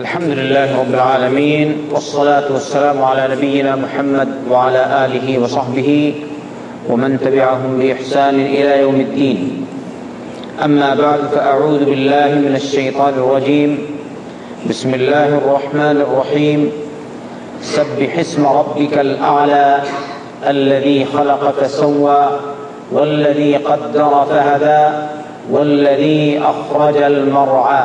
الحمد لله رب العالمين والصلاة والسلام على نبينا محمد وعلى آله وصحبه ومن تبعهم بإحسان إلى يوم الدين أما بعد فأعوذ بالله من الشيطان الرجيم بسم الله الرحمن الرحيم سبح اسم ربك الأعلى الذي خلق فسوى والذي قدر فهدى والذي أخرج المرعى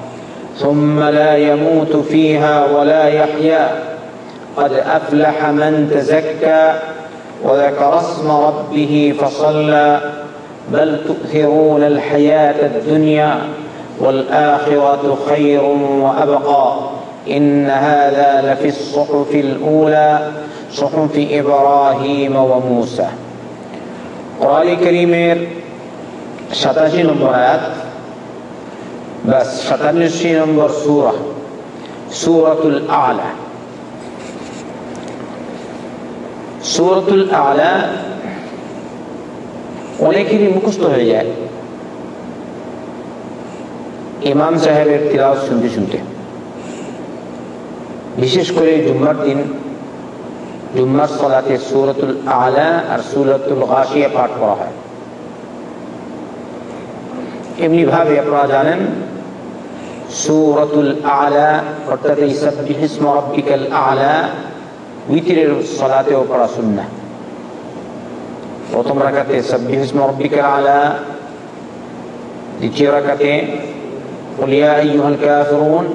ثم لا يموت فيها ولا يحيا. قد أفلح من تزكى وذكر اسم ربه فصلى. بل تؤثرون الحياة الدنيا والآخرة خير وأبقى. إن هذا لفي الصحف الأولى صحف إبراهيم وموسى. কোরআন الكريم সাতাশি نمبر বাস সাতাশি নম্বর সুরা, সুরাতুল আলা। সুরতুল আলা অনেকেরই মুখস্থ হয়ে যায়। ইমাম সাহেবের তিলাও শুনতে শুনতে। বিশেষ করে জুম্মার দিন, জুম্মার সলাতে সুরতুল আলা আর সুরতুল গাছিয়া পাঠ করা হয়। এমনি ভাবে আপনারা জানেন সুরতুল আলা অর্থাৎ এই সাব্বিহিসমা রব্বিকাল আলা উইতিরের সলাতেও পড়া সুন্নাহ। প্রথম রাখাতে সাব্বিহিসমা রব্বিকাল আলা দ্বিতীয় রাখাতে কুলিয়া আইয়ুহাল কাফিরুন,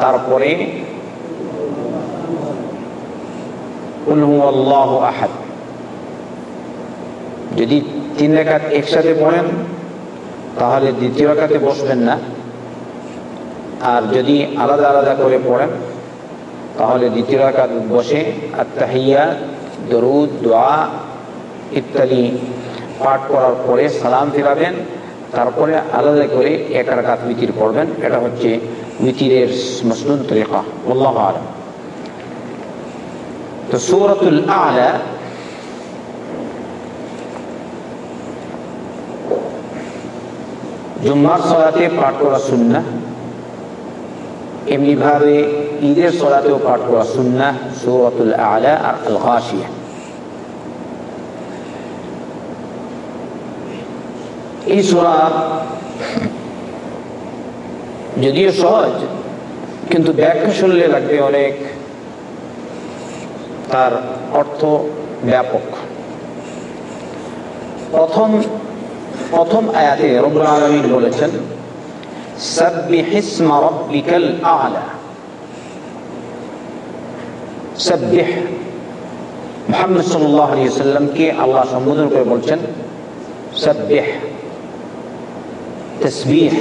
তারপরে কুল হুয়াল্লাহু আহাদ। যদি তিন রাকাত একসাথে পড়েন, তাহলে দ্বিতীয় রাকাতে বসবেন না। আর যদি আলাদা আলাদা করে পড়েন, তাহলে দ্বিতীয় রাকাত বসে আত্মাহিয়া দরুদ, দোয়া, ইত্যাদি পাঠ করার পরে সালাম ফেরাবেন, তারপরে আলাদা করে এক রাকাত মিতির পড়বেন, এটা হচ্ছে মিতিরের মসনুন তরিকা, আল্লাহ আলম। তো সৌরতুল আলা, জুম্মার সলাতে পাঠ করা সুন্না এমনি ভাবে ঈদের সলাতেও পাঠ করা সুন্না সৌরতুল আলা আর আল গাশিয়া এই সোরা যদিও সহজ, কিন্তু ব্যাখ্যা শুনলে লাগবে অনেক। তার অর্থ ব্যাপক। প্রথম প্রথম আয়াতে রব্বুল বলেছেন সাব্বিহ ইসমা রাব্বিকাল আলা। সাব্বিহ। মুহাম্মদ সাল্লাল্লাহু আলাইহি ওয়াসাল্লামকে আল্লাহ সম্বোধন করে বলছেন? সাব্বিহ। তসবিহ।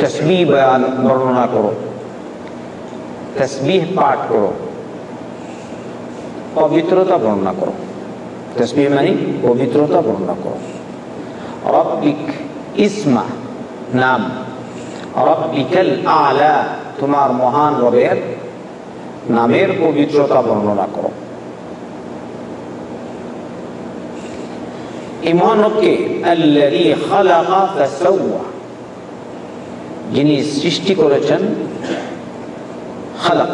তসবিহ বয়ান বর্ণনা করো। তসবিহ পাঠ করো। পবিত্রতা বর্ণনা করো। তসবিহ মানে পবিত্রতা বর্ণনা করো। রব্বিক ইসমা। নাম। রব্বিকাল আলা, তোমার মহান রবের নামের পবিত্রতা বর্ণনা করো। এই মহান যিনি সৃষ্টি করেছেন, খালাক।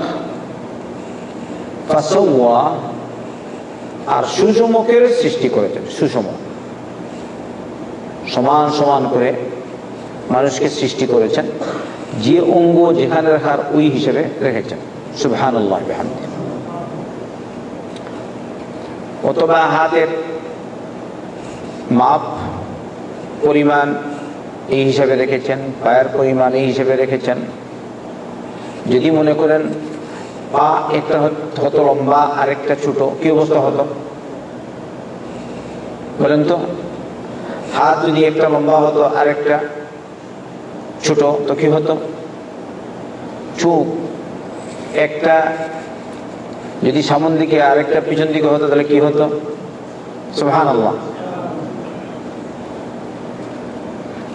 ফাসাওয়া আর সুষমকের সৃষ্টি করেছেন, সুষম। সমান সমান করে মানুষকে সৃষ্টি করেছেন, যে অঙ্গ যেখানে রাখার ওই হিসেবে রেখেছেন। সুবহান অথবা হাতের মাপ, পরিমাণ এই হিসাবে রেখেছেন, পায়ের পরিমাণ এই হিসেবে রেখেছেন। যদি মনে করেন, পা একটা হতো লম্বা আর একটা ছোট, কি অবস্থা হতো? বলেন তো, হাত যদি একটা লম্বা হতো আর একটা ছোট, তো কি হতো? চোখ একটা, যদি সামন দিকে আর একটা পিছন দিকে হতো, তাহলে কি হতো? সুহান আল্লাহ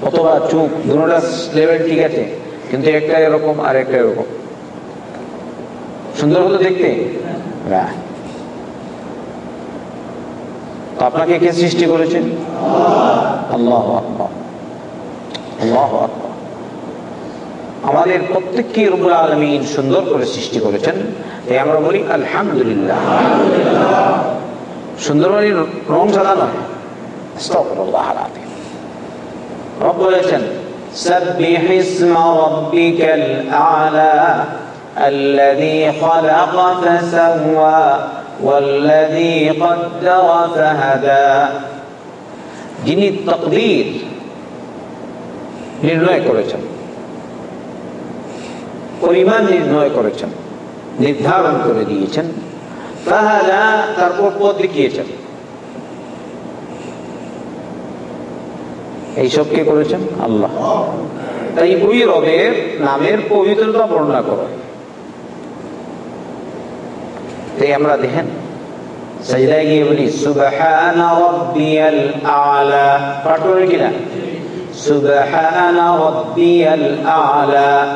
অথবা চোখ দুটা লেভেল ঠিক আছে, কিন্তু একটা এরকম আর একটা এরকম। সুন্দর হতো দেখতে? আপনাকে কে সৃষ্টি করেছেন আল্লাহ আল্লাহ আকবার। আমাদের প্রত্যেককে রবুল আলমিন সুন্দর করে সৃষ্টি করেছেন তাই আমরা বলি আলহামদুলিল্লাহ সুন্দর মানে রং সাদা নয় আস্তাগফিরুল্লাহ আলাযীম রব বলেছেন سبح اسم ربك الأعلى الذي خلق فسوى والذي قدر فهدى যিনি তকদির নির্ণয় করেছেন পরিমাণ নির্ণয় করেছেন, নির্ধারণ করে দিয়েছেন। তাহলে তারপর পথ দেখিয়েছেন। এইসব কে করেছেন? আল্লাহ। তাই ওই রবের নামের পবিত্রতা বর্ণনা করো। তাই আমরা দেখেন আলা।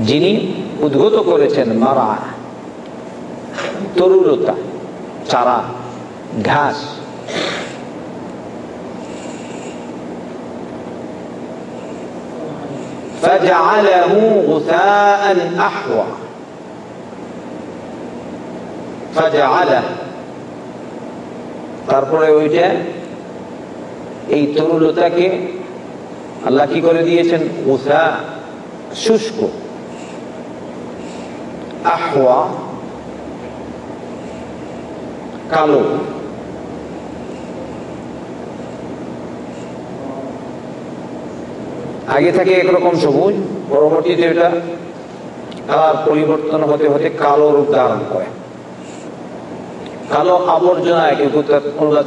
যিনি উদ্গত করেছেন মারা তরুলতা চারা ঘাস فجعله غثاء أحوى فجعله তারপরে ওইটা এই তরুলতাকে আল্লাহ কি করে দিয়েছেন উষা শুষ্ক আহওয়া কালো। আগে থাকে একরকম সবুজ, পরবর্তীতে এটা কালার পরিবর্তন হতে হতে কালো রূপ ধারণ করে। কালো আবর্জনায়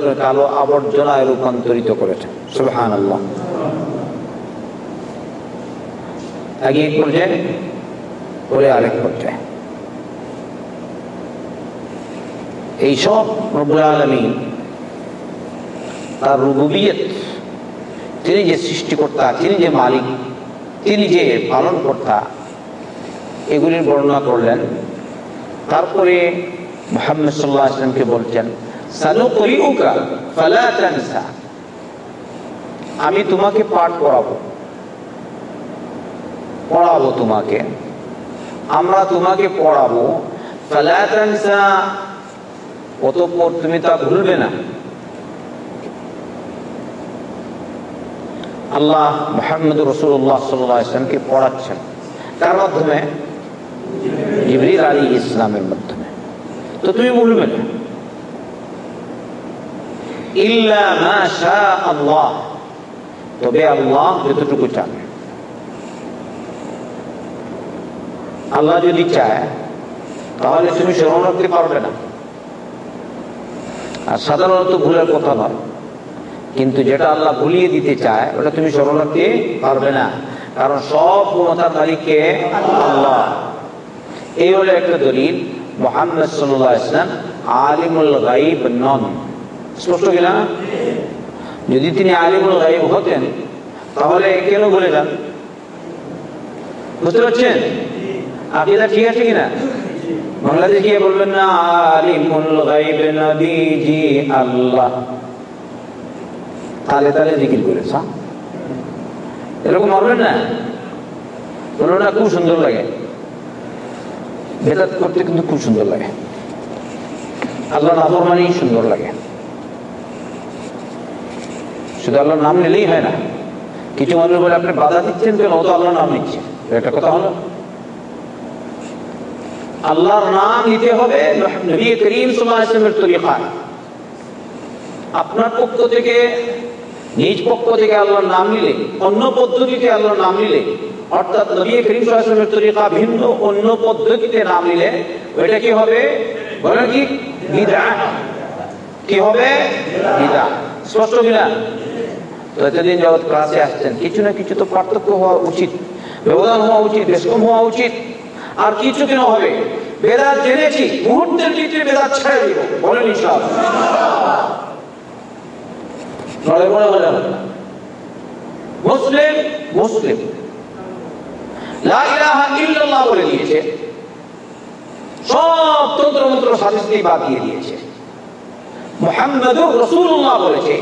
করে কালো আবর্জনায় রূপান্তরিত করেছে। আল্লাহ আগে এক পর্যায়ে, পরে আরেক পর্যায়ে। এইসব রব্বুল আলমী তার রুবুবিয়ত, তিনি যে সৃষ্টিকর্তা, তিনি যে মালিক, তিনি যে পালন কর্তা এগুলির বর্ণনা করলেন। তারপরে মোহাম্মদ সাল্লাহ আসলামকে বলছেন আমি তোমাকে পাঠ করাবো পড়াবো তোমাকে। আমরা তোমাকে পড়াবো অতঃপর তুমি তা ভুলবে না। আল্লাহ মোহাম্মদ রসুল্লাহ সাল্লামকে পড়াচ্ছেন। তার মাধ্যমে আলী ইসলামের মাধ্যমে। তো তুমি বলবে না। আল্লাহ। তবে আল্লাহ যতটুকু চান আল্লাহ যদি চায়, তাহলে তুমি স্মরণ রাখতে পারবে না। আর সাধারণত ভুলের কথা নয়। কিন্তু যেটা আল্লাহ ভুলিয়ে দিতে চায়, ওটা তুমি স্মরণ রাখতে পারবে না। কারণ সব গুণতার মালিককে আল্লাহ। এই হলো একটা দলিল। নন। স্পষ্ট যদি তিনি তাহলে কেন বলে যান বুঝতে পারছেন? আকিদা ঠিক আছে কিনা? বাংলাদেশ গিয়ে বলবেন না আলিমুল গাইব নবীজি আল্লাহ। তালে তালে জিকির করে এরকম মারবেন না? বলল না, খুব সুন্দর লাগে। বেদাত করতে কিন্তু খুব সুন্দর লাগে। আল্লাহ নাফর মানেই সুন্দর লাগে। শুধু আল্লাহর নাম নিলেই হয় না। কিছু মানুষ বলে, আপনি বাধা দিচ্ছেন কেন? ও তো আল্লাহর নাম নিচ্ছে। একটা কথা হলো আল্লাহর নাম নিতে হবে নবী করিম সাল্লামের তরিকায়। আপনার পক্ষ থেকে, নিজ পক্ষ থেকে আল্লাহর নাম নিলে, অন্য পদ্ধতিতে আল্লাহর নাম নিলে, অর্থাৎ নবী করিম সাল্লামের তরিকা ভিন্ন, অন্য পদ্ধতিতে নাম নিলে, ওইটা কি হবে? বলেন কি বিদা কি হবে? বিদা স্পষ্ট কিনা? তো এতদিন ক্লাসে আসছেন, কিছু না কিছু তো পার্থক্য হওয়া উচিত, ব্যবধান হওয়া উচিত, বেশকম হওয়া উচিত। আর কিছু কেন হবে। বেদাত জেনেছি, মুহূর্তের ভিতরে বেদাত ছেড়ে দিব। বলেন মুসলিম মুসলিম। বলে দিয়েছে। সব দিয়ে দিয়েছে। বলেছে।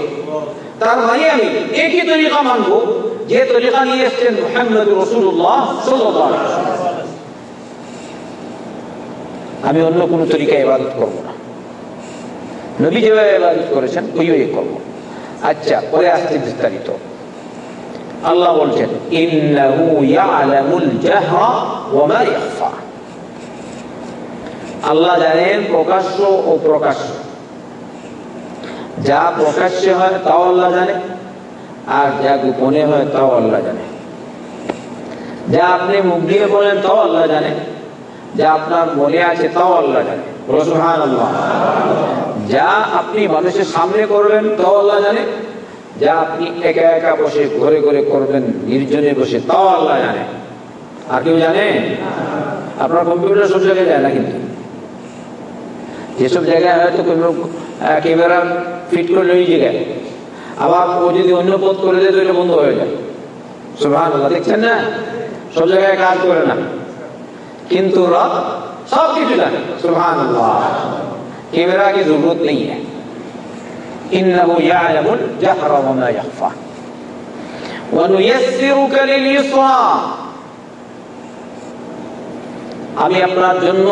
তার মানে আমি একই তরিকা মানবো, যে তরিকা নিয়ে এসছেন মোহাম্মদুর রসুল্লাহ। আমি অন্য কোন তরিকায় ইবাদত করব না। নবী যেভাবে ইবাদত করেছেন, ওইভাবে করব। আচ্ছা পরে আসছে বিস্তারিত। আল্লাহ বলছেন আল্লাহ জানেন প্রকাশ্য ও প্রকাশ্য। যা প্রকাশ্যে হয় তাও আল্লাহ জানে, আর যা গোপনে হয় তাও আল্লাহ জানে। যা আপনি মুখ দিয়ে বলেন তাও আল্লাহ জানে। যা আপনার মনে আছে তাও আল্লাহ জানে। সুবহানাল্লাহ। যা আপনি মানুষের সামনে করবেন তাও আল্লাহ জানে। যা আপনি একা একা বসে ঘরে ঘরে করবেন নির্জনে বসে তাও আল্লাহ জানে। আর কেউ জানে? আপনার কম্পিউটার সব জায়গায় যায় না কিন্তু। যেসব জায়গায় হয়তো কোনো ক্যামেরা ফিট করলে ওই জায়গায় আবার ও যদি অন্য পথ করে দেয়, তো এটা বন্ধ হয়ে যায়। আল্লাহ দেখছেন না? সব জায়গায় কাজ করে না। কিন্তু रब सब कुछ जाने सुबह केवरा की जरूरत আমি আপনার জন্য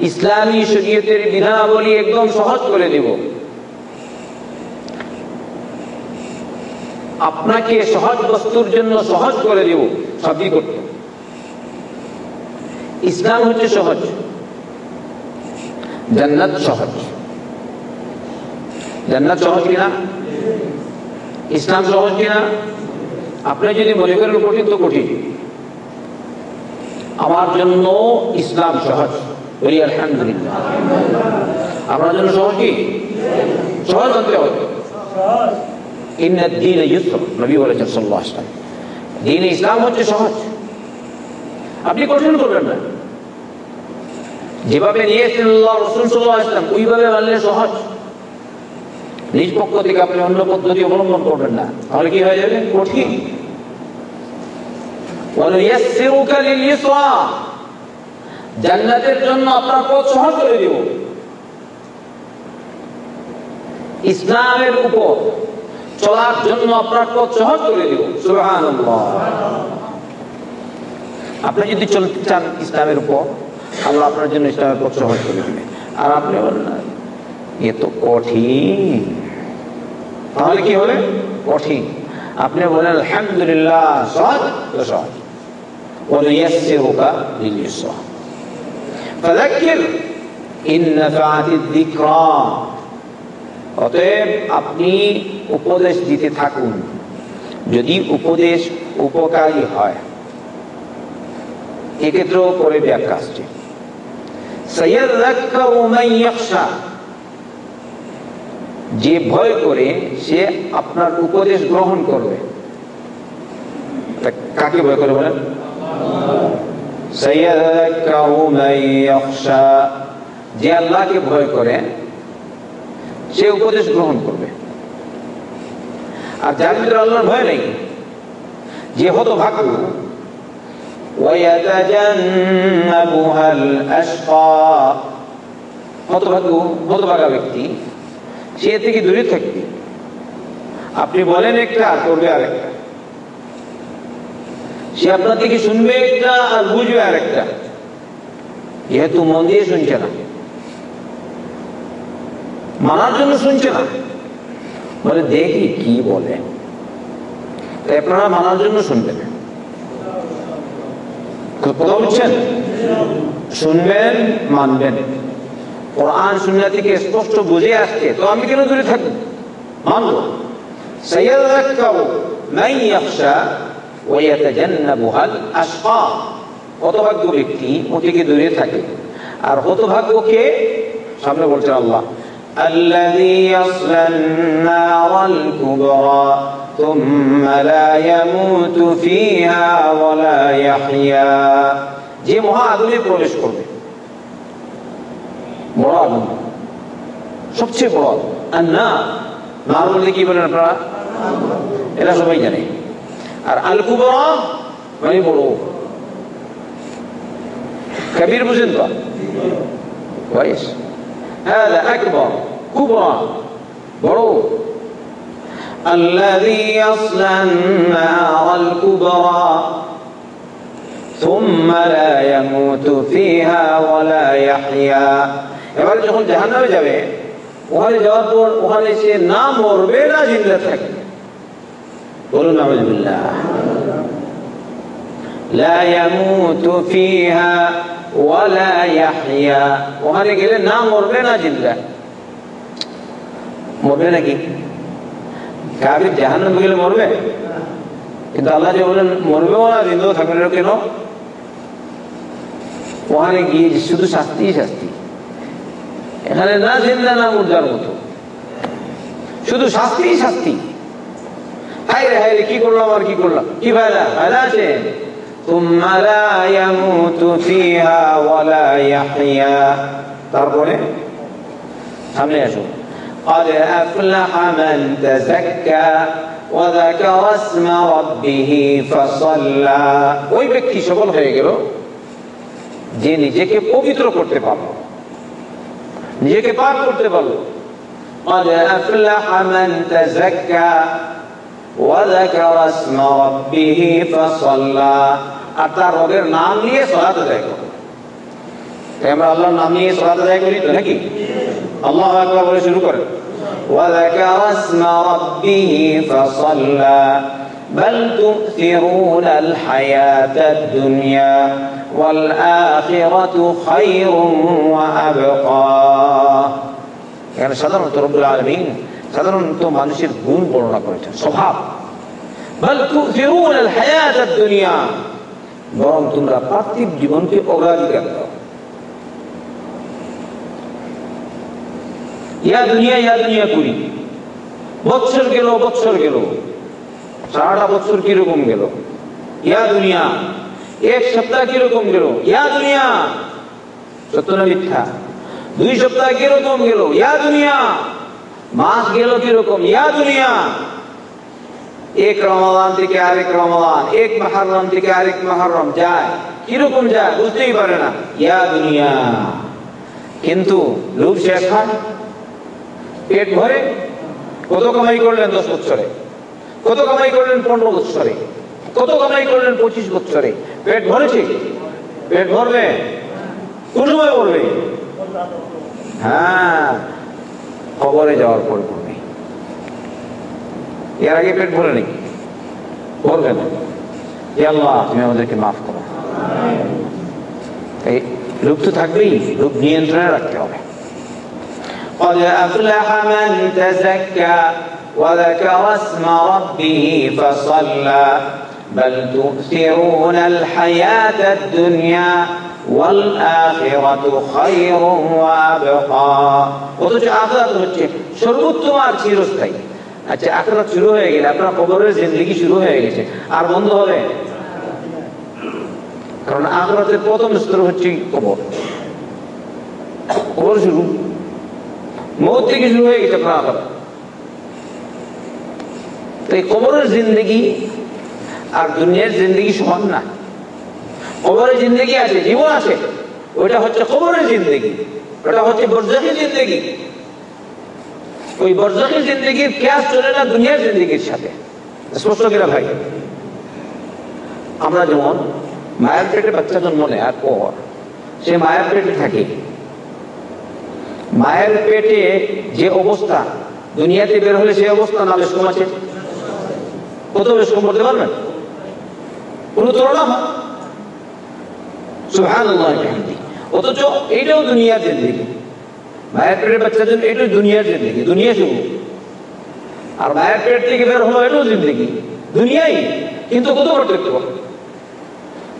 ইসলামী শরীয়তের বিধানাবলী একদম সহজ করে দিব। আপনাকে সহজ বস্তুর জন্য সহজ করে দেব। সবই করতে ইসলাম হচ্ছে সহজ। জান্নাত সহজ। জান্নাত সহজ কিনা? ইসলাম সহজ কিনা? আপনি যদি মনে করেন কঠিন, তো কঠিন। আমার জন্য ইসলাম সহজ। বলি, আলহামদুলিল্লাহ। আপনার জন্য সহজ কি? সহজ হতে হবে। দিন ইউসর নবী বলেছেন সাল্লাহ দিন ইসলাম হচ্ছে সহজ। আপনি কঠিন করবেন না। যেভাবে নিয়ে ওইভাবে মানলে সহজ। নিজ পক্ষ থেকে আপনি অন্য পদ্ধতি অবলম্বন করবেন না। তাহলে কি হয়ে যাবে? কঠিন। ইসলামের উপর চলার জন্য আপনার পথ সহজ করে আপনি যদি চলতে চান ইসলামের উপর আল্লাহ আপনার জন্য ইসলামের পথ সহজ করে দিবে আর আপনি এ তো কঠিন। তাহলে কি হবে? কঠিন। আপনি বলেন, আলহামদুলিল্লাহ অতএব আপনি উপদেশ দিতে থাকুন। যদি উপদেশ উপকারী হয়, এক্ষেত্রেও করে ব্যাখ্যা আসছে। যে ভয় করে, সে আপনার উপদেশ গ্রহণ করবে। কাকে ভয় করে বলেন? যে আল্লাহকে ভয় করে, সে উপদেশ গ্রহণ করবে। আর যার ভিতরে আল্লাহর ভয় নেই, যে হতো ভাগ্য হতভাগ্য হতভাগা ব্যক্তি, সে থেকে দূরে থাকবে। আপনি বলেন একটা, আর করবে আরেকটা। সে আপনার থেকে শুনবে একটা, আর বুঝবে আরেকটা। যেহেতু মন দিয়ে শুনছে না। মানার জন্য শুনছে না। বলে, দেখি কি বলে। আপনারা মানার জন্য শুনবেন। কথা বুঝছেন শুনবেন মানবেন কোরআন সুন্নাহ থেকে স্পষ্ট বুঝে আসছে তো আমি কেন দূরে থাকবো মানবো سيذكر من يخشى ويتجنبها الأشقى হতভাগ্য ব্যক্তি ওটিকে দূরে থাকে আর হতভাগ্যকে সামনে বলছেন আল্লাহ الذي يصلى النار الكبرى ثم لا يموت فيها ولا يحيا যে মহা আগুনে প্রবেশ করবে বড় আগুন সবচেয়ে বড় আগুন আর না নার বলতে কি বলেন আপনারা এটা সবাই জানে আর আল কুবরা মানে বড় কবির বুঝেন তো كويس هذا أكبر كبرى برو الذي يصلى النار الكبرى ثم لا يموت فيها ولا يحيا এবার যখন জাহান্নামে যাবে ওখানে যাওয়ার পর ওখানে সে না মরবে না জিন্দা থাকবে বলুন আলহামদুলিল্লাহ لا يموت فيها ولا يحيا ওখানে গেলে না মরবে না জিন্দা মরবে নাকি কাবির গেলে মরবে? কিন্তু আল্লাহ যে মরবেও না জিন্দ থাকবে কেন? ওখানে গিয়ে শুধু শাস্তি শাস্তি। এখানে না জিন্দা না মতো। শুধু শাস্তি। শাস্তি রে কি করলাম আর কি করলাম? কি আছে? তারপরে সামনে আসো। قد أفلح من تزكى وذكر اسم ربه فصلى ওই ব্যক্তি সফল হয়ে গেল যে নিজেকে পবিত্র করতে পারলো নিজেকে পাক করতে পারলো قد أفلح من تزكى وذكر اسم ربه فصلى আর তার রবের নাম নিয়ে সলাতে আদায় করো আমরা আল্লাহর নাম নিয়ে সলাতে আদায় করি তো নাকি আল্লাহ আকবার বলে শুরু করেন وذكر اسم ربه فصلى بل تؤثرون الحياة الدنيا والآخرة خير وأبقى এখানে সাধারণত রব্বুল আলমিন সাধারণত মানুষের গুণ বর্ণনা করেছেন স্বভাব বল তুফিরুন আল হায়াত দুনিয়া বরং তোমরা পার্থিব জীবনকে অগ্রাধিকার দাও ইয়া দুনিয়া ইয়া দুনিয়া করি। বৎসর গেল বৎসর গেল। সারাটা বছর কীরকম গেল? ইয়া দুনিয়া, এক সপ্তাহ কীরকম গেল? ইয়া দুনিয়া, সত্য না মিথ্যা? দুই সপ্তাহ কীরকম গেল? ইয়া দুনিয়া, মাস গেল কীরকম? ইয়া দুনিয়া। এক রমাদান থেকে আরেক রমাদান, এক মাহারম থেকে আরেক মাহারম যায়। কীরকম যায় বুঝতেই পারে না। ইয়া দুনিয়া। কিন্তু লোভ শেষ হয়? পেট ভরে, কত কামাই করলেন দশ বছরে কত কামাই করলেন পনেরো বছরে কত কামাই করলেন পঁচিশ বছরে পেট ভরেছে পেট ভরবে? কোন সময় ভরবে? হ্যাঁ খবরে যাওয়ার পর পড়বে এর আগে পেট ভরে নাকি ভরবে না। তুমি আমাদেরকে মাফ করো। রূপ তো থাকবেই রূপ নিয়ন্ত্রণে রাখতে হবে। قد أفلح من تزكى وذكر اسم ربه فصلى بل تؤثرون الحياة الدنيا والآخرة خير وأبقى অথচ আখরাত হচ্ছে সর্বোত্তম আর চিরস্থায়ী আচ্ছা আখরাত শুরু হয়ে গেলে আপনার কবরের জিন্দগি শুরু হয়ে গেছে আর বন্ধ হবে কারণ আখরাতের প্রথম স্তর হচ্ছে কবর কবর শুরু মৌত শুরু হয়ে গেছে আপনার তো এই কবরের জিন্দগি আর দুনিয়ার জিন্দগি সমান না। কবরের জিন্দগি আছে, জীবন আছে। ওইটা হচ্ছে কবরের জিন্দগি। ওটা হচ্ছে বরজাকি জিন্দগি। ওই বরজাকি জিন্দগির ক্যাশ চলে না দুনিয়ার জিন্দগির সাথে। স্পষ্ট কিনা ভাই? আমরা যেমন মায়ের পেটে বাচ্চা জন্ম নেওয়ার পর, সে মায়ের পেটে থাকে। মায়ের পেটে যে অবস্থা, দুনিয়াতে বের হলে সেই অবস্থা না বেশ কম আছে কত বেশ কম করতে পারবেন? কোন তুলনা সুবহানাল্লাহ অথচ এইটাও দুনিয়ার জিন্দিগি মায়ের পেটের বাচ্চার জন্য এটাও দুনিয়ার জিন্দিগি দুনিয়া শুরু আর মায়ের পেট থেকে বের হলো এটাও জিন্দিগি দুনিয়াই কিন্তু কত পার্থক্য?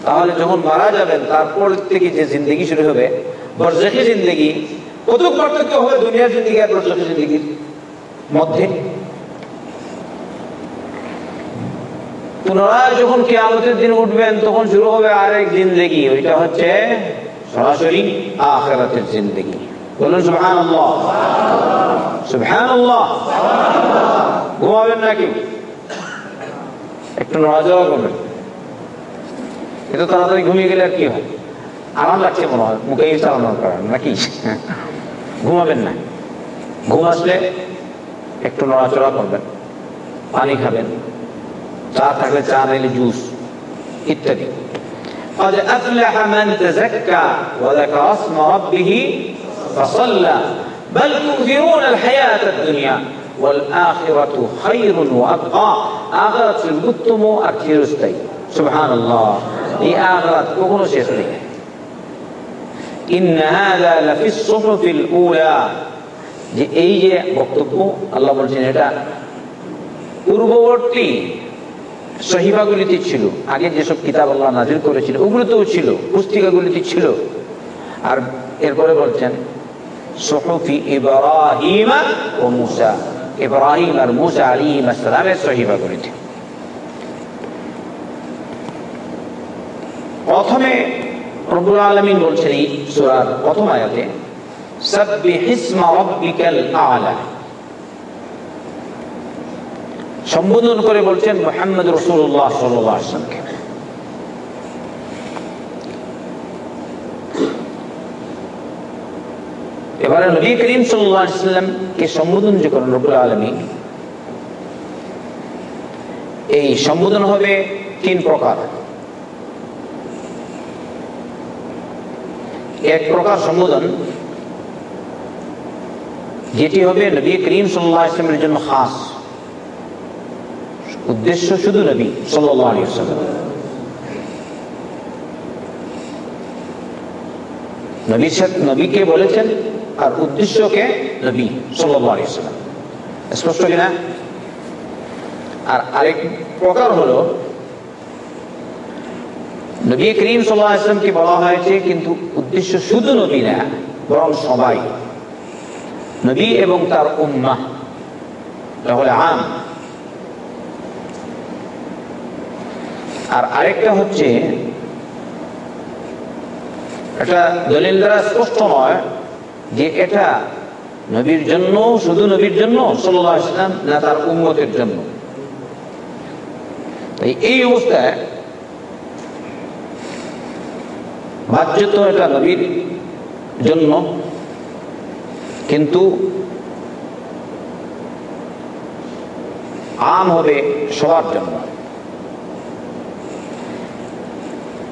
তাহলে যখন মারা যাবেন, তারপর থেকে যে জিন্দগি শুরু হবে বরজখি জিন্দগি কত পার্থক্য হবে দুনিয়ার জিন্দগি আর জিন্দগির মধ্যে। পুনরায় যখন কেয়ামতের দিন উঠবেন, তখন শুরু হবে আরেক ওইটা হচ্ছে সরাসরি আখেরাতের বলুন ঘুমাবেন নাকি? একটু নড়াচড়া করবেন। এত তাড়াতাড়ি ঘুমিয়ে গেলে আর কি হয়? আরাম লাগছে মনে হয়, মুখে কারণে, নাকি? ঘুমাবেন না ঘুম আসলে একটু নড়াচড়া করবেন পানি খাবেন চা থাকলে চা নাইলে জুস ইত্যাদি قد أفلح من تزكى وذكر اسم ربه فصلى بل تؤثرون الحياة الدنيا والآخرة خير وأبقى آخرة القتم أكثرستي سبحان الله এই আখরাত কখনো শেষ নেই যে এই যে বক্তব্য, আল্লাহ বলছেন এটা পূর্ববর্তী সহিবাগুলিতে ছিল। আগে যেসব কিতাব আল্লাহ নাজিল করেছিল, ওগুলোতেও ছিল, পুস্তিকাগুলিতে ছিল। আর এরপরে বলছেন ও প্রথমে রব্বুল আলামিন বলছেন এই সূরার প্রথম আয়াতে সম্বোধন করে বলছেন মুহাম্মদ আলাইহি ওয়াসাল্লামকে এবারে নবী করিম ওয়াসাল্লামকে সম্বোধন যে করেন রব্বুল আলামিন, এই সম্বোধন হবে তিন প্রকার। এক প্রকার সম্বোধন, যেটি হবে নবী করিম সাল্লাহ ইসলামের জন্য খাস। উদ্দেশ্য শুধু নবী সাল্লাহ নবীকে বলেছেন, আর উদ্দেশ্যকে নবী সাল্লাম স্পষ্ট কিনা? আর আরেক প্রকার হলো নবী করিম সাল্লাহ ইসলামকে বলা হয়েছে, কিন্তু উদ্দেশ্য শুধু নবী না, বরং সবাই। নবী এবং তার উম্মাহ। তাহলে আম। আর আরেকটা হচ্ছে এটা দলিল দ্বারা স্পষ্ট নয় যে এটা নবীর জন্য, শুধু নবীর জন্য সাল্লাহ ইসলাম না তার উম্মতের জন্য। এই অবস্থায় বাহ্যত এটা নবীর জন্য কিন্তু আম হবে সবার জন্য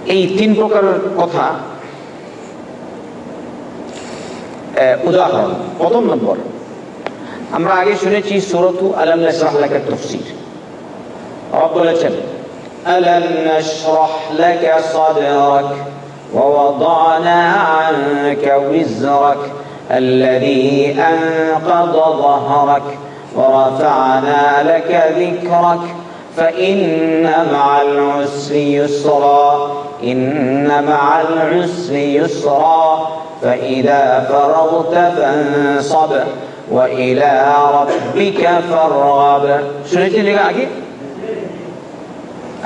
এই তিন প্রকারের কথা উদাহরণ প্রথম নম্বর আমরা আগে শুনেছি সুরতু আলম নাসরাহলাকের তফসির বলেছেন ألم نشرح لك صدرك ووضعنا عنك وزرك الذي أنقض ظهرك ورفعنا لك ذكرك فإن مع العسر يسرا إن مع العسر يسرا فإذا فرغت فانصب وإلى ربك فارغب শুনেছি লেখা আগে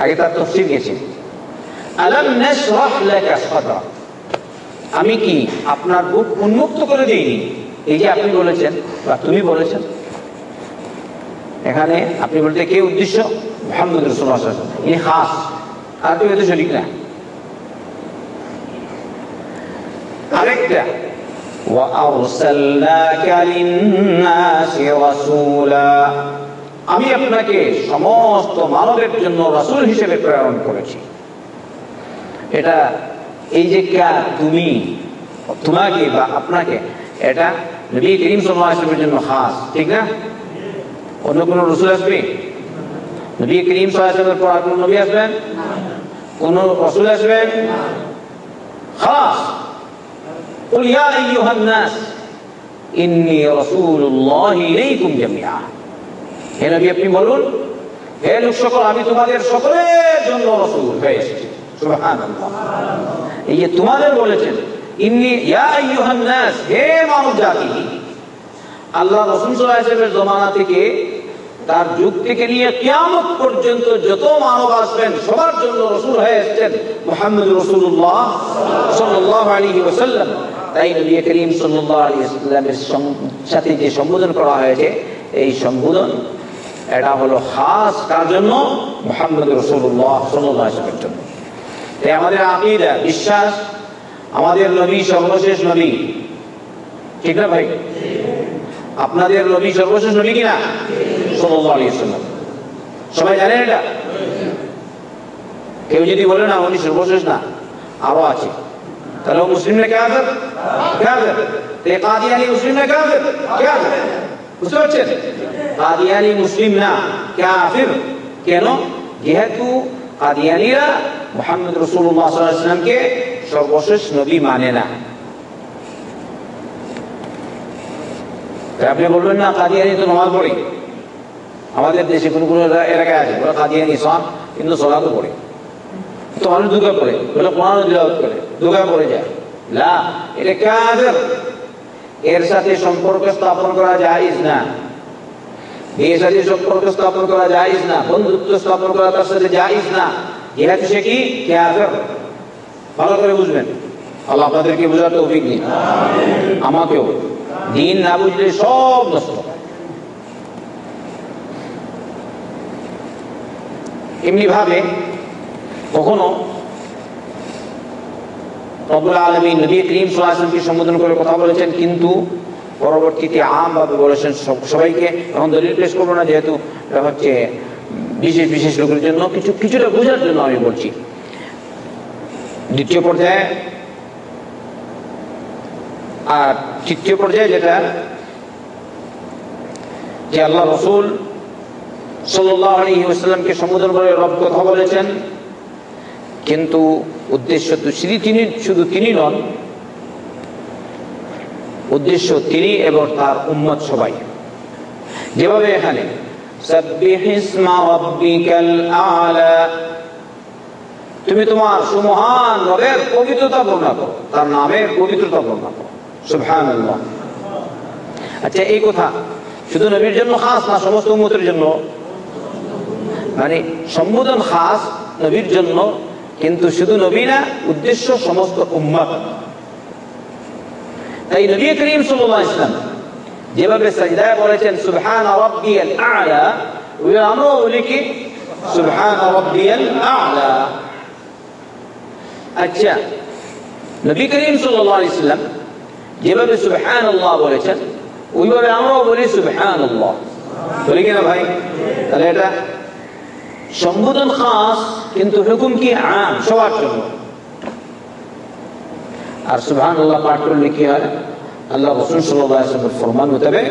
আগে তার তফসিল গেছে আমি কি আপনার বুক উন্মুক্ত করে দিইনি? এই যে আপনি বলেছেন, বা তুমি বলেছেন। এখানে আপনি বলতে কে উদ্দেশ্য? মোহাম্মদ রসুল্লাহ ইনি আর তুমি শরিক না। আমি আপনাকে সমস্ত মানবের জন্য রাসুল হিসেবে প্রেরণ করেছি। এটা এই যে তুমি তোমাকে বা আপনাকে এটা নবী করিম সাল্লাল্লাহু আলাইহি ওয়াসাল্লামের জন্য খাস ঠিক না অন্য কোন রসুল আসবে নবী করিম সাল্লাল্লাহু আলাইহি ওয়াসাল্লামের পর আর কোন নবী আসবেন কোন রসুল আসবেন খাস قل يا أيها الناس إني رسول الله إليكم جميعا হে নবী আপনি বলুন হে লোক সকল আমি তোমাদের সকলের জন্য রসুল হয়ে এসেছি সুবহানাল্লাহ যে তোমাদের বলেছেন ইয়া হে মানব জাতি, আল্লাহ রসুল সাল্লাল্লাহু জমানা থেকে, তার যুগ থেকে নিয়ে কিয়ামত পর্যন্ত যত মানব আসবেন, সবার জন্য রসুল হয়ে এসেছেন মুহাম্মদ রসুল্লাহ ওয়াসাল্লাম। তাই নবী করিম ওয়াসাল্লামের সাথে যে সম্বোধন করা হয়েছে, এই সম্বোধন, এটা হলো খাস কার জন্য মোহাম্মদ রসুল্লাহ সাল্লামের জন্য। তাই আমাদের আকিদা, বিশ্বাস, আমাদের নবী সর্বশেষ নবী। ঠিক না ভাই? আপনাদের নবী সর্বশেষ নবী কিনা ওয়াসাল্লাম। সবাই জানেন এটা? কেউ যদি বলে না, উনি সর্বশেষ না, আরও আছে। তাহলে মুসলিম না কাফের? কাফের। তে কাদিয়ানি মুসলিম না কাফের? কাফের। বুঝতে পারছেন? কাদিয়ানি মুসলিম না, কাফির। কেন? যেহেতু কাদিয়ানিরা মোহাম্মদ রসুল্লাহ সর্বশেষ নবী মানে না। আপনি বলবেন না, কাদিয়ানি তো নমাজ পড়ে। আমাদের দেশে কোনো কোনো এলাকায় আছে কাদিয়ানি কিন্তু পড়ে। তো মানুষ পড়ে, বলে করে পড়ে যায়। লা, এটা কাফের। এর সাথে সম্পর্ক স্থাপন করা জায়েজ না। এর সাথে সম্পর্ক স্থাপন করা জায়েজ না। বন্ধুত্ব স্থাপন করা তার সাথে জায়েজ না। সে কি? ভালো করে বুঝবেন। আল্লাহ আপনাদেরকে বোঝার তৌফিক আমাকেও। দিন না বুঝলে সব নষ্ট এমনি ভাবে কখনো রব্বুল আলমী নবী সম্বোধন করে কথা বলেছেন, কিন্তু পরবর্তীতে আমভাবে বলেছেন সবাইকে। এখন দলিল পেশ করব না, যেহেতু হচ্ছে বিশেষ বিশেষ লোকের জন্য, কিছু কিছুটা বোঝার জন্য আমি বলছি। দ্বিতীয় পর্যায়ে, আর তৃতীয় পর্যায়ে যেটা, যে আল্লাহ রসুল সাল্লাহ আলী সম্বোধন করে রব কথা বলেছেন, কিন্তু উদ্দেশ্য তো শ্রী তিনি, শুধু তিনি নন, উদ্দেশ্য তিনি এবং তার উম্মত সবাই। যেভাবে এখানে তুমি তোমার সুমহান রবের পবিত্রতা বর্ণনা করো, তার নামের পবিত্রতা বর্ণনা করো। সুবহান আচ্ছা এই কথা শুধু নবীর জন্য খাস না সমস্ত উম্মতের জন্য। মানে সম্বোধন খাস নবীর জন্য, কিন্তু শুধু নবী না, উদ্দেশ্য সমস্ত উম্মত তাই নবী করিম সাল্লাল্লাহু আলাইহি যেভাবে সাজদায় বলেছেন সুবহান রাব্বিয়াল আ'লা আমরা বলি কি সুবহান রাব্বিয়াল আ'লা। আচ্ছা নবী করিম সাল্লাল্লাহু আলাইহি ইসলাম যেভাবে সুবহানাল্লাহ বলেছেন, ওইভাবে আমরাও বলি সুবহানাল্লাহ। বলি কিনা ভাই? তাহলে এটা সম্বোধন খাস, কিন্তু হুকুম কি আম? সবার জন্য। আর সুবহান আল্লাহ পাঠ করলে কি হয়? আল্লাহ রসুল সাল্লামের ফরমান মোতাবেক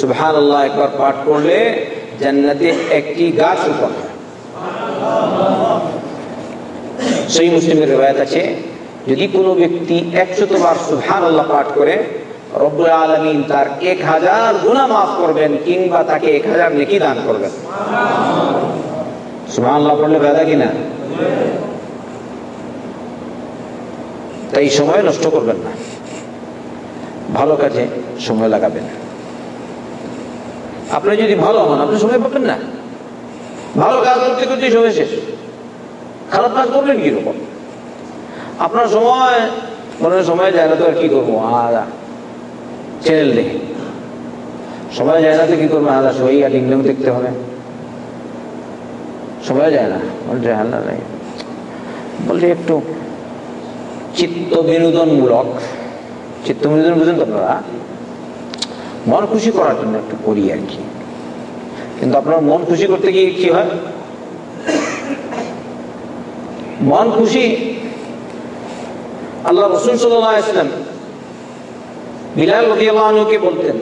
সুবহান আল্লাহ একবার পাঠ করলে জান্নাতে একটি গাছ উপর সেই মুসলিমের রেবায়ত আছে, যদি কোনো ব্যক্তি একশত বার সুবহান আল্লাহ পাঠ করে, রব্বুল তার এক হাজার গুণা মাফ করবেন কিংবা তাকে এক হাজার নেকি দান করবেন। সুবহান আল্লাহ পড়লে বেদা কিনা তাই সময় নষ্ট করবেন না। ভালো কাজে সময় লাগাবেন। আপনি যদি ভালো হন, আপনি সময় পাবেন না। ভালো কাজ করতে করতে সময় শেষ। খারাপ কাজ করবেন কীরকম আপনার সময়, মনে সময় যায় না তো আর কি করব? আদা চ্যানেল দেখে। সময় যায় না তো কি করব? আদা সবাই আর ইংলিশ দেখতে হবে। সময় যায় না। বলছে হ্যাঁ নাই। বলছে, একটু চিত্ত বিনোদনমূলক চিত্ত বিনোদন বুঝেন তো আপনারা? মন খুশি করার জন্য একটু করি আর কি। কিন্তু আপনার মন খুশি করতে গিয়ে কি হয়? মন খুশি, আল্লাহ রসুল সাল্লাম বিলাল বলতেন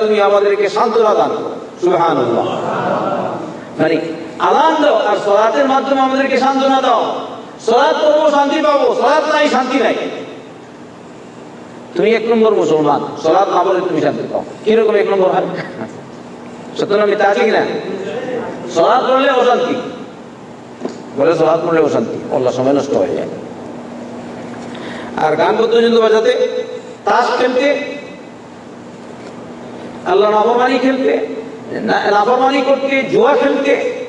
তুমি আমাদেরকে মানে আলান আর সলাতের মাধ্যমে আমাদেরকে সান্ত্বনা দাও। সলাৎ করব, শান্তি পাবো, সলাৎ নাই, শান্তি নাই। তুমি এক নম্বর মুসলমান, সলাৎ না বলে তুমি শান্তি পাও। কীরকম এক নম্বর হয়? সত্য না মিথ্যা আছে কিনা? সলাৎ করলে অশান্তি। বলে সলাৎ করলে অশান্তি, আল্লাহ সময় নষ্ট হয়ে যায়। আর গান পর্যন্ত বাজাতে তাস খেলতে। আল্লাহ নাফরমানি খেলতে। নাফরমানি করতে, জুয়া খেলতে।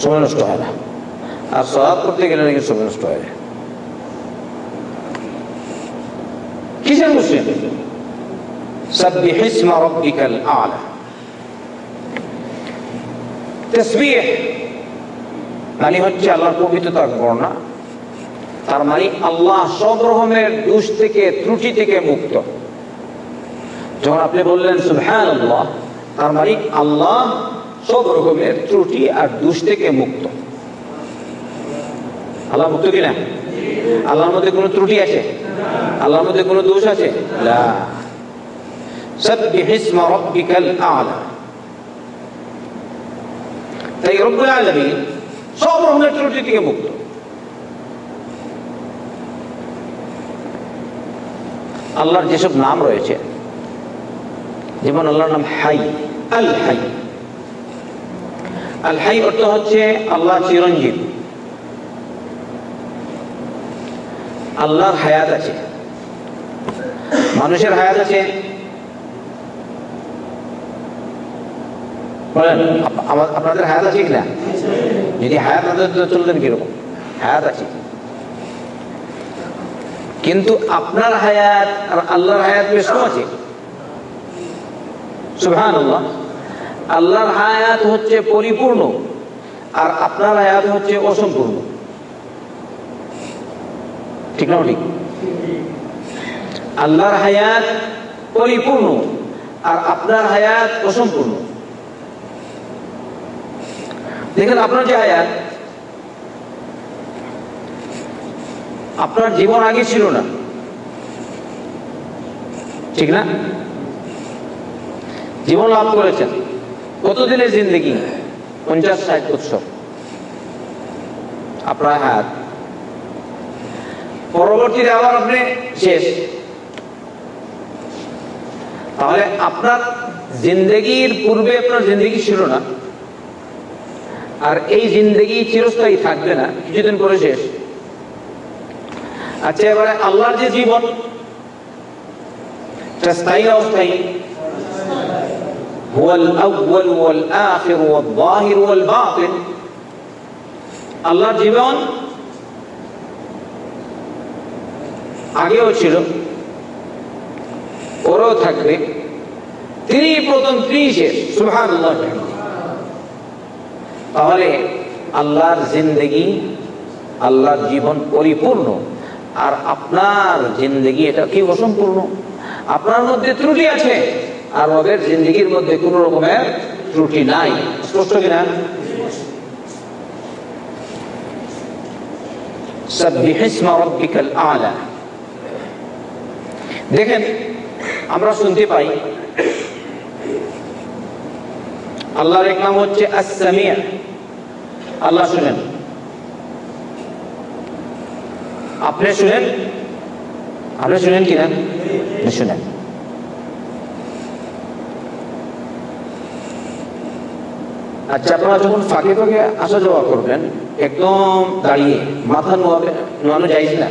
সময় নষ্ট হয় না। আর সলাপ করতে গেলে নাকি সময় নষ্ট হয়। কিসের মুসলিম? মানে হচ্ছে বর্ণনা। তার মানে আল্লাহ থেকে, ত্রুটি থেকে মুক্ত। যখন আপনি বললেন সুহান আল্লাহ তার মানে আল্লাহ সব রকমের ত্রুটি আর দুষ থেকে মুক্ত। আল্লাহ মুক্ত কিনা আল্লাহর মধ্যে কোনো ত্রুটি আছে? আল্লাহর মধ্যে কোনো দোষ আছে? তাই সব রকমের ত্রুটি থেকে মুক্ত। আল্লাহর যেসব নাম রয়েছে, যেমন আল্লাহর নাম হাই আল হাই আল হাই অর্থ হচ্ছে আল্লাহ চিরঞ্জীব। আল্লাহর হায়াত আছে। মানুষের হায়াত আছে। আপনাদের হায়াত আছে কিনা? যদি হায়াত না চলতেন কীরকম? হায়াত আছে। কিন্তু আপনার হায়াত আর আল্লাহর হায়াত বেশ আছে। সুহান আল্লাহ আল্লাহর হায়াত হচ্ছে পরিপূর্ণ আর আপনার হায়াত হচ্ছে অসম্পূর্ণ। ঠিক না ঠিক? আল্লাহর হায়াত পরিপূর্ণ আর আপনার হায়াত অসম্পূর্ণ। দেখেন আপনার যে হায়াত, আপনার জীবন আগে ছিল না। ঠিক না? জীবন লাভ করেছেন। কতদিনের জিন্দগি? পঞ্চাশ, ষাট বৎসর। আপনার হায়াত পরবর্তীতে আবার আপনি শেষ। তাহলে আপনার জিন্দগির পূর্বে আপনার জিন্দগি ছিল না। আর এই জিন্দগি চিরস্থায়ী থাকবে না। কিছুদিন পরে শেষ। আচ্ছা এবারে আল্লাহর যে জীবন স্থায়ী অস্থায়ী? আল্লাহর জীবন আগেও ছিল, পরেও থাকবে। তিনি প্রথম তিনি শেষ তাহলে আল্লাহর জিন্দগি, আল্লাহর জীবন পরিপূর্ণ। আর আপনার জিন্দগি এটা কি অসম্পূর্ণ? আপনার মধ্যে ত্রুটি আছে। আর রবের জিন্দগির মধ্যে কোন রকমের ত্রুটি নাই। স্পষ্ট কিনা? দেখেন, আমরা শুনতে পাই, আল্লাহর এক নাম হচ্ছে আল্লাহ শুনেন। আপনি শুনেন? আপনি শুনেন কিনা? শুনেন। আচ্ছা আপনারা যখন ফাঁকে ফাঁকে আসা যাওয়া করবেন, একদম দাঁড়িয়ে, মাথা নোয়াবে, নোয়ানো যাইছে না?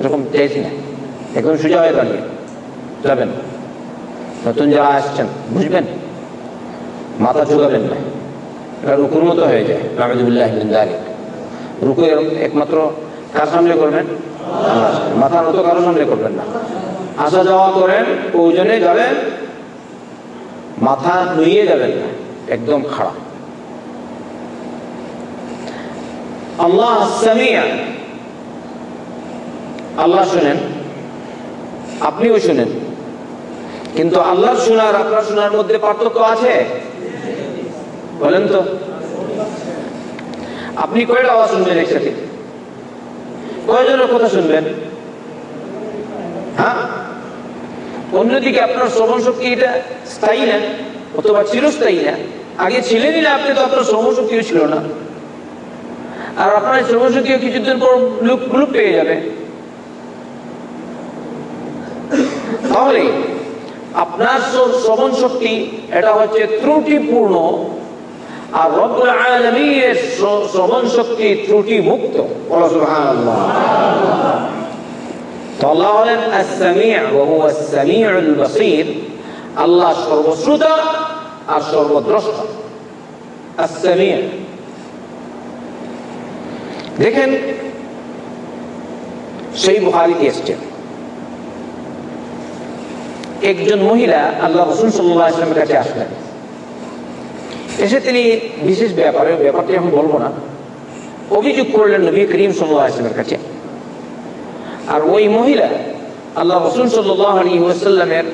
এরকম যাইছে না? একদম সোজা হয়ে দাঁড়িয়ে, যাবেন। নতুন যারা আসছেন, বুঝবেন? মাথা ঝুঁকাবেন না। এটা রুকুর মতো হয়ে যায়। রামেদুল্লাহ দাঁড়িয়ে রুকু একমাত্র কার সামনে করবেন? মাথার মতো কারও সামনে করবেন না। আসা যাওয়া করেন, ওজনে যাবেন, মাথা নুয়ে যাবেন না। একদম খাড়া। আল্লাহ আল্লাহ শুনেন, আপনিও শুনেন। কিন্তু আল্লাহ শোনার, আপনার শোনার মধ্যে পার্থক্য আছে? বলেন তো। আপনি কয়টা আওয়াজ শুনবেন একসাথে? কয়জনের কথা শুনবেন? হ্যাঁ? অন্যদিকে আপনার শ্রবণ শক্তি এটা স্থায়ী না? অথবা চিরস্থায়ী না। আগে ছিলেনই না আপনি তো আপনার শ্রমশক্তিও ছিল না। আর আপনার শ্রমশক্তিও কিছুদিন পর লুপ লুপ পেয়ে যাবে। তাহলে আপনার শ্রবণ শক্তি, এটা হচ্ছে ত্রুটিপূর্ণ। আর রব্বুল আলামিনের শ্রবণ শক্তি ত্রুটি মুক্ত আল্লাহ হলেন আল্লাহ সর্বশ্রোতা আর সর্বদ্রষ্টা দেখেন, সেই বুখারীতে এসেছে একজন মহিলা আল্লাহ রসুল সাল্লাহ ইসলামের কাছে আসলেন। এসে তিনি বিশেষ ব্যাপারে, ব্যাপারটি এখন বলব না, অভিযোগ করলেন নবী করিম সাল্লাহ ইসলামের কাছে। আর ওই মহিলা আল্লাহ রসুল সাল্লাহ আলী ওয়াসাল্লামের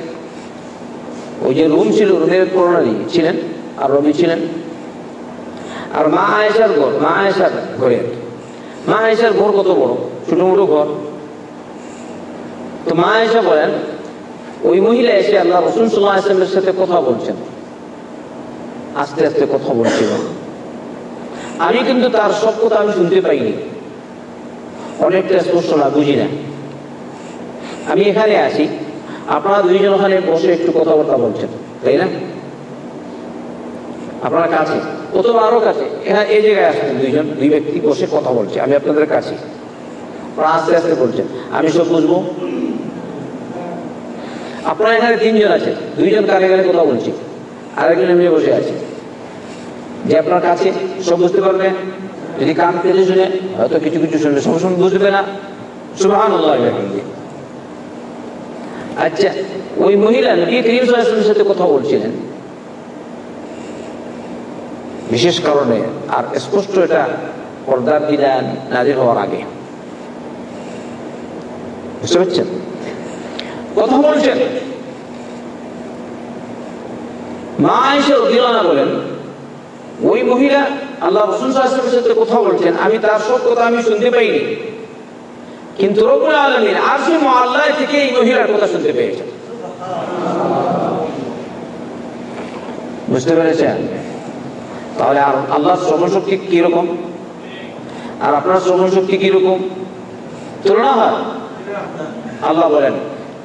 ওই যে রুম ছিল, রুমের করোনারি ছিলেন, আর রবি ছিলেন। আর মা আয়েশার ঘর, মা আয়েশার ঘরে। মা আয়েশার ঘর কত বড়? ছোট মোটো ঘর। তো মা আয়েশা বলেন, ওই মহিলা এসে আল্লাহ রসুল সাল্লাহ আসলামের সাথে কথা বলছেন। আস্তে আস্তে কথা বলছিল। আমি কিন্তু তার সব কথা আমি শুনতে পাইনি। অনেকটা স্পষ্ট না, বুঝি না। আমি এখানে আসি। আপনারা দুইজন ওখানে বসে একটু কথাবার্তা বলছেন, তাই না? আপনারা কাছে অথবা আরও কাছে এখানে এই জায়গায় আসছেন দুইজন, দুই ব্যক্তি বসে কথা বলছে, আমি আপনাদের কাছে। আপনারা আস্তে আস্তে বলছেন, আমি সব বুঝব? আপনারা এখানে তিনজন আছেন, দুইজন কানে কানে কথা বলছি, আরেকজন এমনি বসে আছে। যে আপনার কাছে, সব বুঝতে পারবে? যদি কান পেতে শুনে, হয়তো কিছু কিছু শুনবে সব সময় বুঝবে না। সুবাহান আচ্ছা ওই মহিলা নবী করিম সাল্লাল্লাহু সাথে কথা বলছিলেন? বিশেষ কারণে আর স্পষ্ট এটা পর্দার বিধান নাজির হওয়ার আগে। বুঝতে পারছেন? কথা বলছেন। মা আয়েশা রাদিয়াল্লাহু বলেন, ওই মহিলা আল্লাহ রাসূল সাথে কথা বলছেন। আমি তার সব কথা আমি শুনতে পাইনি। কিন্তু রব্বুল আলামিন আরশে মুআল্লায় থেকে এই মহিলার কথা শুনতে পেয়েছেন বুঝতে পেরেছেন তাহলে আর আল্লাহর শ্রবণশক্তি কিরকম আর আপনার শ্রবণশক্তি কিরকম তুলনা হয় আল্লাহ বলেন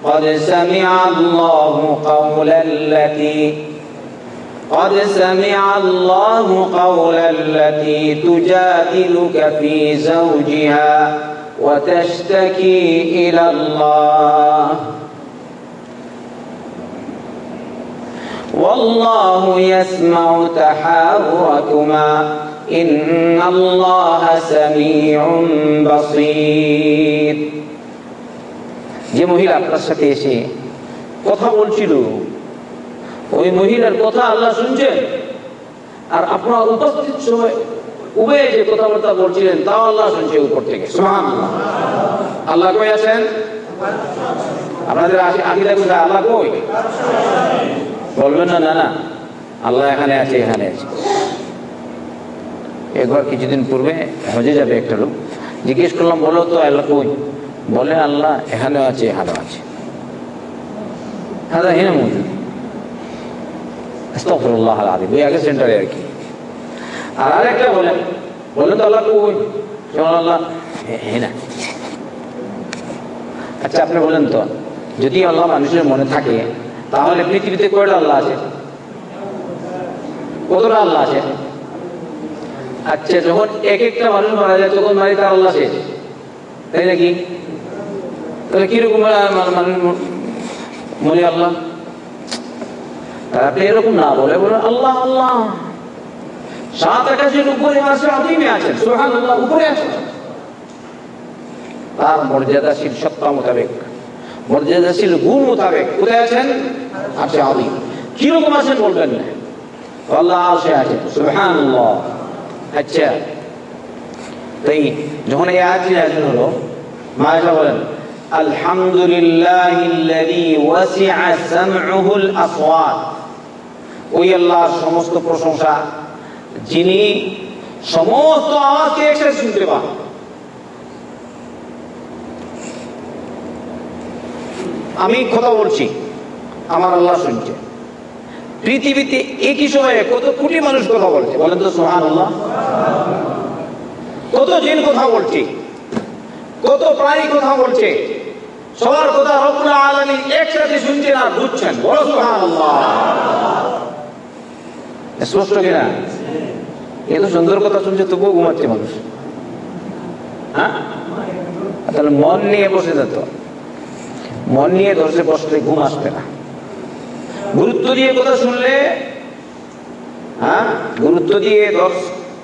قد سمع الله قول التي قد سمع الله قول التي تجادلك في زوجها وتشتكي إلى الله والله يسمع تحاوركما إن الله سميع بصير যে মহিলা আপনার সাথে এসে কথা বলছিল ওই মহিলার কথা আল্লাহ শুনছেন আর আপনার উপস্থিত সময় উভয়ে যে কথাবার্তা বলছিলেন, তাও আল্লাহ শুনছে উপর থেকে। আল্লাহ কই আছেন? আপনাদের আকিদা কোথায় আল্লাহ কই? বলবেন না না না। আল্লাহ এখানে আছে এখানে আছে। একবার কিছুদিন পূর্বে হজে যাবে একটা লোক। জিজ্ঞেস করলাম, বলো তো, আল্লাহ কই? বলে, আল্লাহ এখানেও আছে এখানেও আছে। হ্যাঁ হ্যাঁ মজুদ। আগে সেন্টারে আর কি। আর আরেকটা বলেন বলেন তো আল্লাহ কই যেমন আল্লাহ আচ্ছা আপনি বলেন তো, যদি আল্লাহ মানুষের মনে থাকে, তাহলে পৃথিবীতে কয়টা আল্লাহ আছে? কতটা আল্লাহ আছে? আচ্ছা যখন এক একটা মানুষ মারা যায়, তখন মারি তার আল্লাহ শেষ। তাই নাকি? তাহলে কীরকম মানুষ মনে আল্লাহ? আপনি এরকম না বলে বলেন আল্লাহ আল্লাহ। সাত আকাশের উপরে আসে আদিমে আছেন সোহান আল্লাহ উপরে আছেন তার মর্যাদাশীল সত্তা মোতাবেক মর্যাদাশীল গুণ মোতাবেক কোথায় আছেন আছে আদিম কিরকম আছেন বলবেন না আল্লাহ আসে আছেন সুবহান আচ্ছা তাই যখন এই আয়াতটি নাযিল হলো মায়েশা বলেন الحمد لله الذي وسع سمعه الأصوات ওই আল্লাহর সমস্ত প্রশংসা যিনি সমস্ত আওয়াজকে একসাথে শুনতে পান। আমি কথা বলছি, আমার আল্লাহ শুনছে। পৃথিবীতে একই সময়ে কত কোটি মানুষ কথা বলছে, বলেন তো সোহান আল্লাহ কত জিন কথা বলছে, কত প্রাণী কথা বলছে, সবার কথা রব্বুল আলামিন একসাথে শুনছেন আর বুঝছেন বড় সোহান আল্লাহ স্পষ্ট কিনা? এত সুন্দর কথা শুনছে, তবুও ঘুমাচ্ছে মানুষ। হ্যাঁ? তাহলে মন নিয়ে বসে যেত মন নিয়ে ধরছে বসলে ঘুম আসবে না। গুরুত্ব দিয়ে কথা শুনলে হ্যাঁ? গুরুত্ব দিয়ে দশ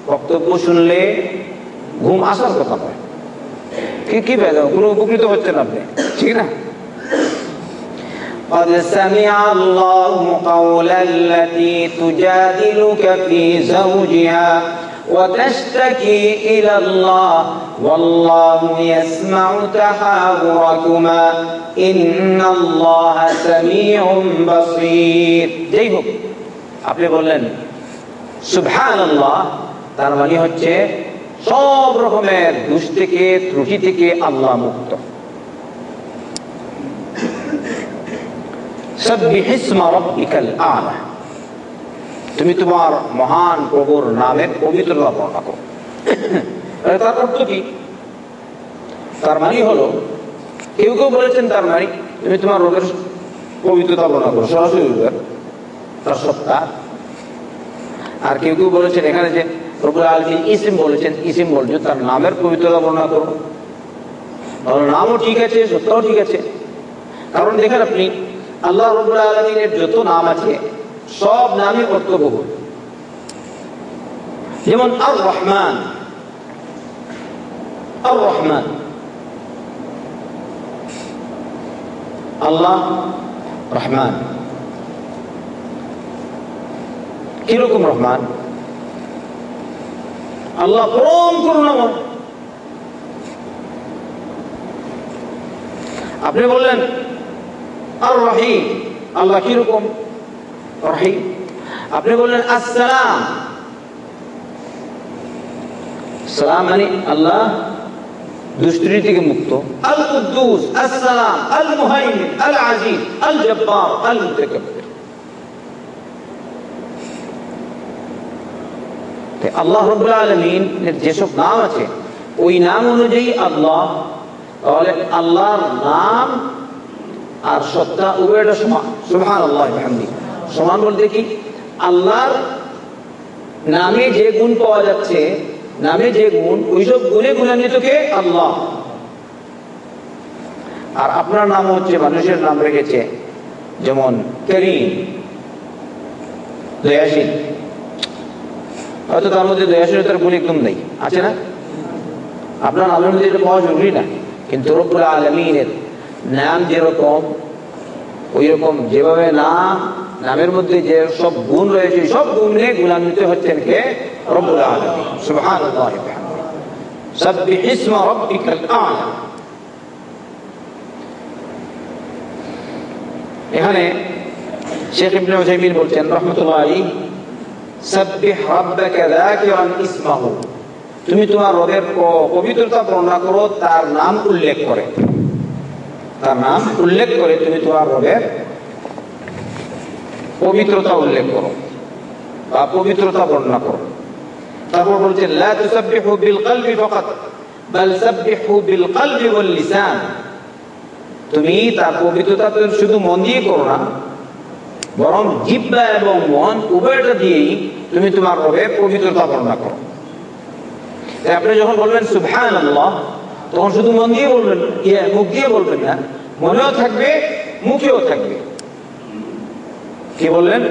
বক্তব্য শুনলে ঘুম আসার কথা নয়। কি কি কোনো উপকৃত হচ্ছেন আপনি? ঠিক না? قد سمع الله قول التي تجادلك في زوجها وتشتكي إلى الله والله يسمع تحاوركما إن الله سميع بصير যাই হোক আপনি বললেন সুবহান আল্লাহ তার মানে হচ্ছে সব রকমের দুষ থেকে ত্রুটি থেকে আল্লাহ মুক্ত তুমি তোমার মহান প্রভুর নামের পবিত্রতা বর্ণনা করো তার অর্থ কি? তার মানে হলো, কেউ কেউ বলেছেন তার মানে তুমি তোমার রোগের পবিত্রতা বর্ণনা করো সরাসরি তার সত্তা। আর কেউ কেউ বলেছেন এখানে যে রবুল আলমিন ইসিম বলেছেন, ইসিম বলছে, তার নামের পবিত্রতা বর্ণনা করো নামও ঠিক আছে সত্যও ঠিক আছে। কারণ দেখেন আপনি আল্লাহ রবুল আলমিনের যত নাম আছে, সব নামই অর্থবহুল যেমন আর রহমান আর রহমান আল্লাহ রহমান। কীরকম রহমান? আল্লাহ পরম করুণাময়। আপনি বললেন আর রহিম আল্লাহ কীরকম রহিম। আপনি বললেন, আসসালাম। সালাম মানে আল্লাহ দুষ্টি থেকে মুক্ত। আল কুদ্দুস আসসালাম আল মুহাইমিন আল আজিজ আল জব্বার আল মুতাকাব্বির আল্লাহ রব্বুল আলমিনের যেসব নাম আছে, ওই নাম অনুযায়ী আল্লাহ, তাহলে আল্লাহর নাম আর সত্তা উভয়টা সমান। সুবহান আল্লাহ হামদি সমান বলতে কি? আল্লাহর নামে যে গুণ পাওয়া যাচ্ছে, নামে যে গুণ, ওইসব গুণে গুণান্বিত কে? আল্লাহ। আর আপনার নাম হচ্ছে, মানুষের নাম রেখেছে, যেমন হয়তো তার মধ্যে দয়াশীলতার গুণ একদম নেই, আছে না? আপনার নামের মধ্যে পাওয়া জরুরি না, কিন্তু রব্বুল আলমিনের নাম যেরকম ওই রকম যেভাবে নাম, নামের মধ্যে যে সব গুণ রয়েছে সব গুণে গুণান্বিত হচ্ছেন কে? রব্বুল এখানে শেখ ইবনে বলছেন, রাহমাতুল্লাহ আলাইহি সাব্বিহ রাব্বাকা যাকিরান ইসমাহু। তুমি তোমার রবের পবিত্রতা বর্ণনা করো, তার নাম উল্লেখ করে। তার নাম উল্লেখ করে তুমি তোমার রবের পবিত্রতা উল্লেখ করো বা পবিত্রতা বর্ণনা করো। তারপর বলছেন লা বিল বাল তুমি তার পবিত্রতা শুধু মন দিয়ে করো না, বরং জিহ্বা এবং মন উভয়টা দিয়েই তুমি তোমার রবের পবিত্রতা বর্ণনা করো। আপনি যখন বলবেন সুবহান আল্লাহ তখন শুধু মন দিয়ে বলবেন ইয়ে মুখ দিয়ে বলবেন না, মনেও থাকবে, মুখেও থাকবে। কি বললেন?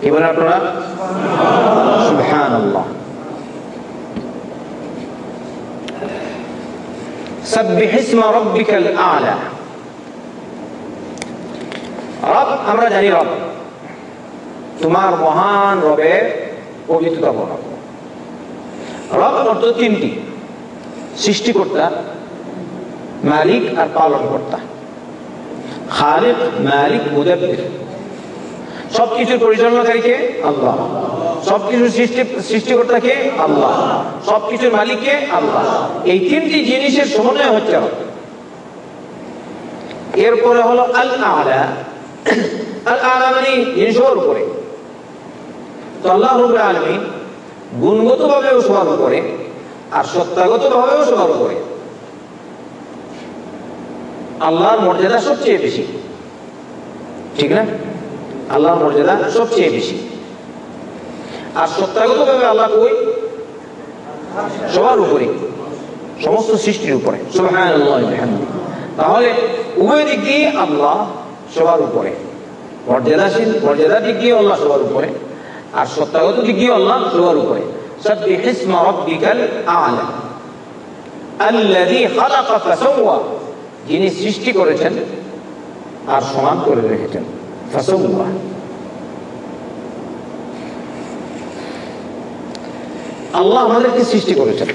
কি বলেন আপনারা? রব, আমরা জানি রব। তোমার মহান রবের পবিত্রতা বলা রব অর্থ তিনটি। সৃষ্টিকর্তা, মালিক আর পালন কর্তা খালিক, মালিক, মুদাব্বির। সবকিছুর পরিচালনাকারীকে আল্লাহ। সবকিছুর সৃষ্টি সৃষ্টিকর্তাকে আল্লাহ। সবকিছুর মালিককে আল্লাহ। এই তিনটি জিনিসের সমন্বয় হচ্ছে এরপরে হলো আল আলা আল আলা মানে জিনিসের উপরে। তো আল্লাহ রবুল আলমী গুণগত ভাবেও সবার উপরে আর সত্তাগত ভাবেও সবার উপরে আল্লাহর মর্যাদা সবচেয়ে বেশি। ঠিক না? আল্লাহর মর্যাদা সবচেয়ে বেশি। আর সত্তাগত ভাবে আল্লাহ কই? সবার উপরে। সমস্ত সৃষ্টির উপরে। তাহলে উভয় দিক দিয়ে আল্লাহ সবার উপরে। মর্যাদাশীল মর্যাদা দিক দিয়ে আল্লাহ সবার উপরে। আর সত্যাগত গিয়ে আল্লাহ সবার উপরে। যিনি সৃষ্টি করেছেন আর সমান করে রেখেছেন। আল্লাহ আমাদেরকে সৃষ্টি করেছেন।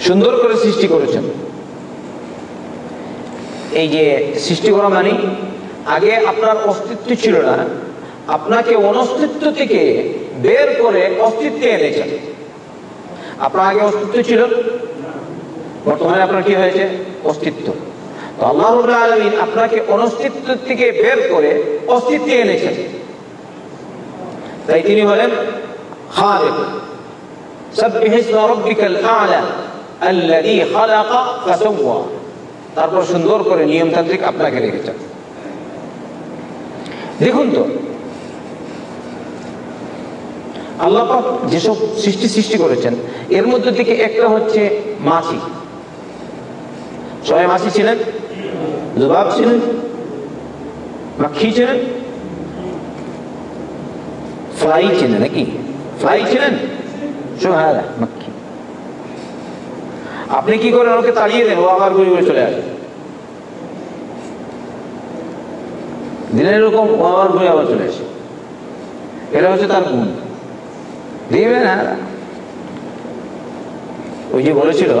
সুন্দর করে সৃষ্টি করেছেন। এই যে সৃষ্টি করা মানে আগে আপনার অস্তিত্ব ছিল না আপনাকে অনস্তিত্ব থেকে বের করে অস্তিত্বে এনেছেন। আপনার আগে অস্তিত্ব ছিল? বর্তমানে আপনার কি হয়েছে? অস্তিত্ব। তো আল্লাহ আলমিন আপনাকে অনস্তিত্ব থেকে বের করে অস্তিত্বে এনেছেন। তাই তিনি বলেন, খালেক তারপর সুন্দর করে নিয়মতান্ত্রিক আপনাকে রেখেছেন। দেখুন তো আল্লাহ যেসব সৃষ্টি সৃষ্টি করেছেন, এর মধ্যে থেকে একটা হচ্ছে মাছি সবাই মাছি ছিলেন? জবাব ছিলেন? মাখি ছিলেন? ফ্লাই ছিলেন নাকি? ফ্লাই ছিলেন? আপনি কি করেন? ওকে তাড়িয়ে দেন, ও আবার ঘুরে ঘুরে চলে আসে। দিনের এরকম আবার ঘুরে আবার চলে আসে। এটা হচ্ছে তার গুণ। দিবে না? ওই যে বলেছিল,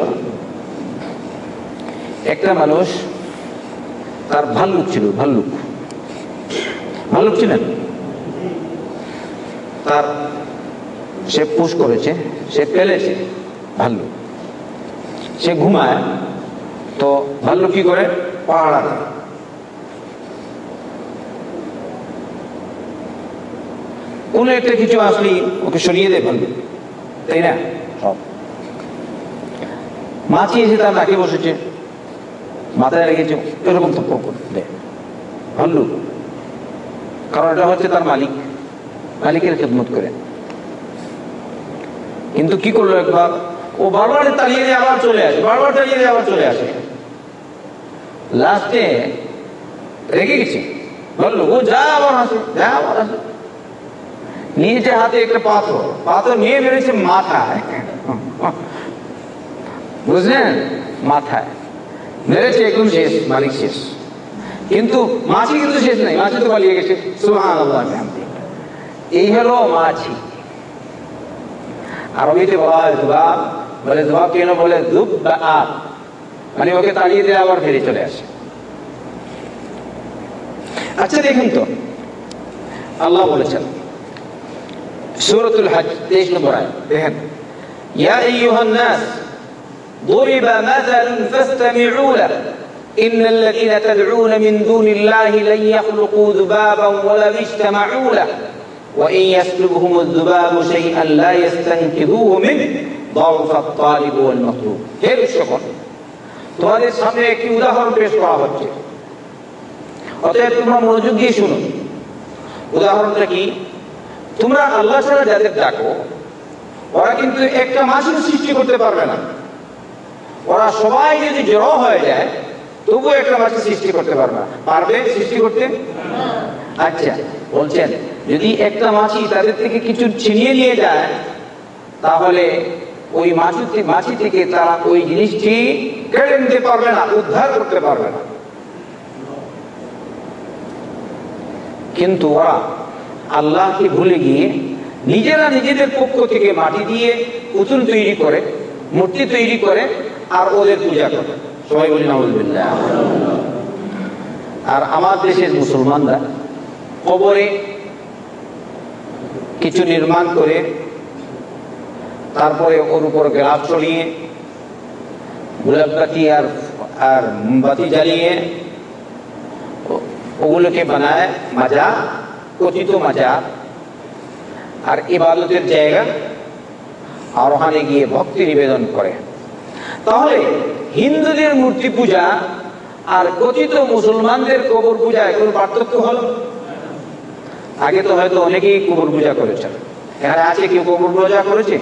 একটা মানুষ তার ভাল্লুক ছিল, ভাল্লুক। ভাল্লুক ছিলেন। তার সে পুষ করেছে, সে পেলেছে ভাল্লুক। সে ঘুমায়, তো ভাল্লুক কি করে? পাহাড়া কোনো একটা কিছু আসলেই ওকে সরিয়ে ভাল্লুক তাই না? মাছি এসে তার নাকে বসেছে। মাথায় রেখেছে, এরকম তো দেয়। ভাল্লুক কারণ এটা হচ্ছে তার মালিক। মালিকের খেদমত করে। কিন্তু কি করল একবার? ও বারবার তাড়িয়ে দিয়ে আবার চলে আসে, বারবার তাড়িয়ে দিয়ে আবার চলে আসে। লাস্টে রেগে গেছে। বলল, ও যা আবার আসে, যা আবার আসে। নিয়েছে হাতে একটা পাথর। পাথর নিয়ে বেরিয়েছে মাথায়। বুঝলেন? মাথায়। মেরেছে একদম শেষ, মালিক শেষ। কিন্তু মাছি কিন্তু শেষ নাই, মাছি তো পালিয়ে গেছে। সুহান এই হলো মাছি। আরবিতে বলা হয় দুবাব বলে দুবাব কেন? বলে দুব বা মানে ওকে তাড়িয়ে দিয়ে আবার ফিরে চলে আসে। আচ্ছা দেখুন তো। আল্লাহ বলেছেন সুরতুল হজ তেইশ নম্বর আয় দেখেন ইয়া আইয়ুহান নাস ضرب مثل فاستمعوا له إن الذين تدعون من دون الله لن يخلقوا ذبابا ولو اجتمعوا له وإن يسلبهم الذباب شيئا لا يستنكذوه منه ضعف الطالب والمطلوب হে দর্শকগণ তোমাদের সামনে একটি উদাহরণ পেশ করা হচ্ছে অতএব তোমরা মনোযোগ দিয়ে শুনো উদাহরণটা কি তোমরা আল্লাহ ছাড়া যাদের ডাকো, ওরা কিন্তু একটা মাসিও সৃষ্টি করতে পারবে না। ওরা সবাই যদি জড়ো হয়ে যায়, তবুও একটা মাসকে সৃষ্টি করতে পারবে না। পারবে সৃষ্টি করতে? আচ্ছা বলছেন, যদি একটা মাছি তাদের থেকে কিছু ছিনিয়ে নিয়ে যায়, তাহলে ওই মাছি মাছি থেকে তারা ওই জিনিসটি কেড়ে নিতে পারবে না, উদ্ধার করতে পারবে না। কিন্তু ওরা আল্লাহকে ভুলে গিয়ে নিজেরা নিজেদের পক্ষ থেকে মাটি দিয়ে পুতুল তৈরি করে, মূর্তি তৈরি করে আর ওদের পূজা করে। সবাই বলি না আর আমার দেশের মুসলমানরা কবরে কিছু নির্মাণ করে, তারপরে ওর উপর গ্লাস চড়িয়ে গোলাপকাঠি আর আর মোমবাতি জ্বালিয়ে ওগুলোকে বানায় মাজা কথিত মাজার আর ইবাদতের জায়গা আর ওখানে গিয়ে ভক্তি নিবেদন করে। তাহলে হিন্দুদের মূর্তি পূজা আর কথিত মুসলমানদের কবর পূজায় কোনো পার্থক্য হলো? আগে তো হয়তো অনেকেই কবর পূজা করেছেন। এখানে আছে কেউ কবর পূজা করেছে?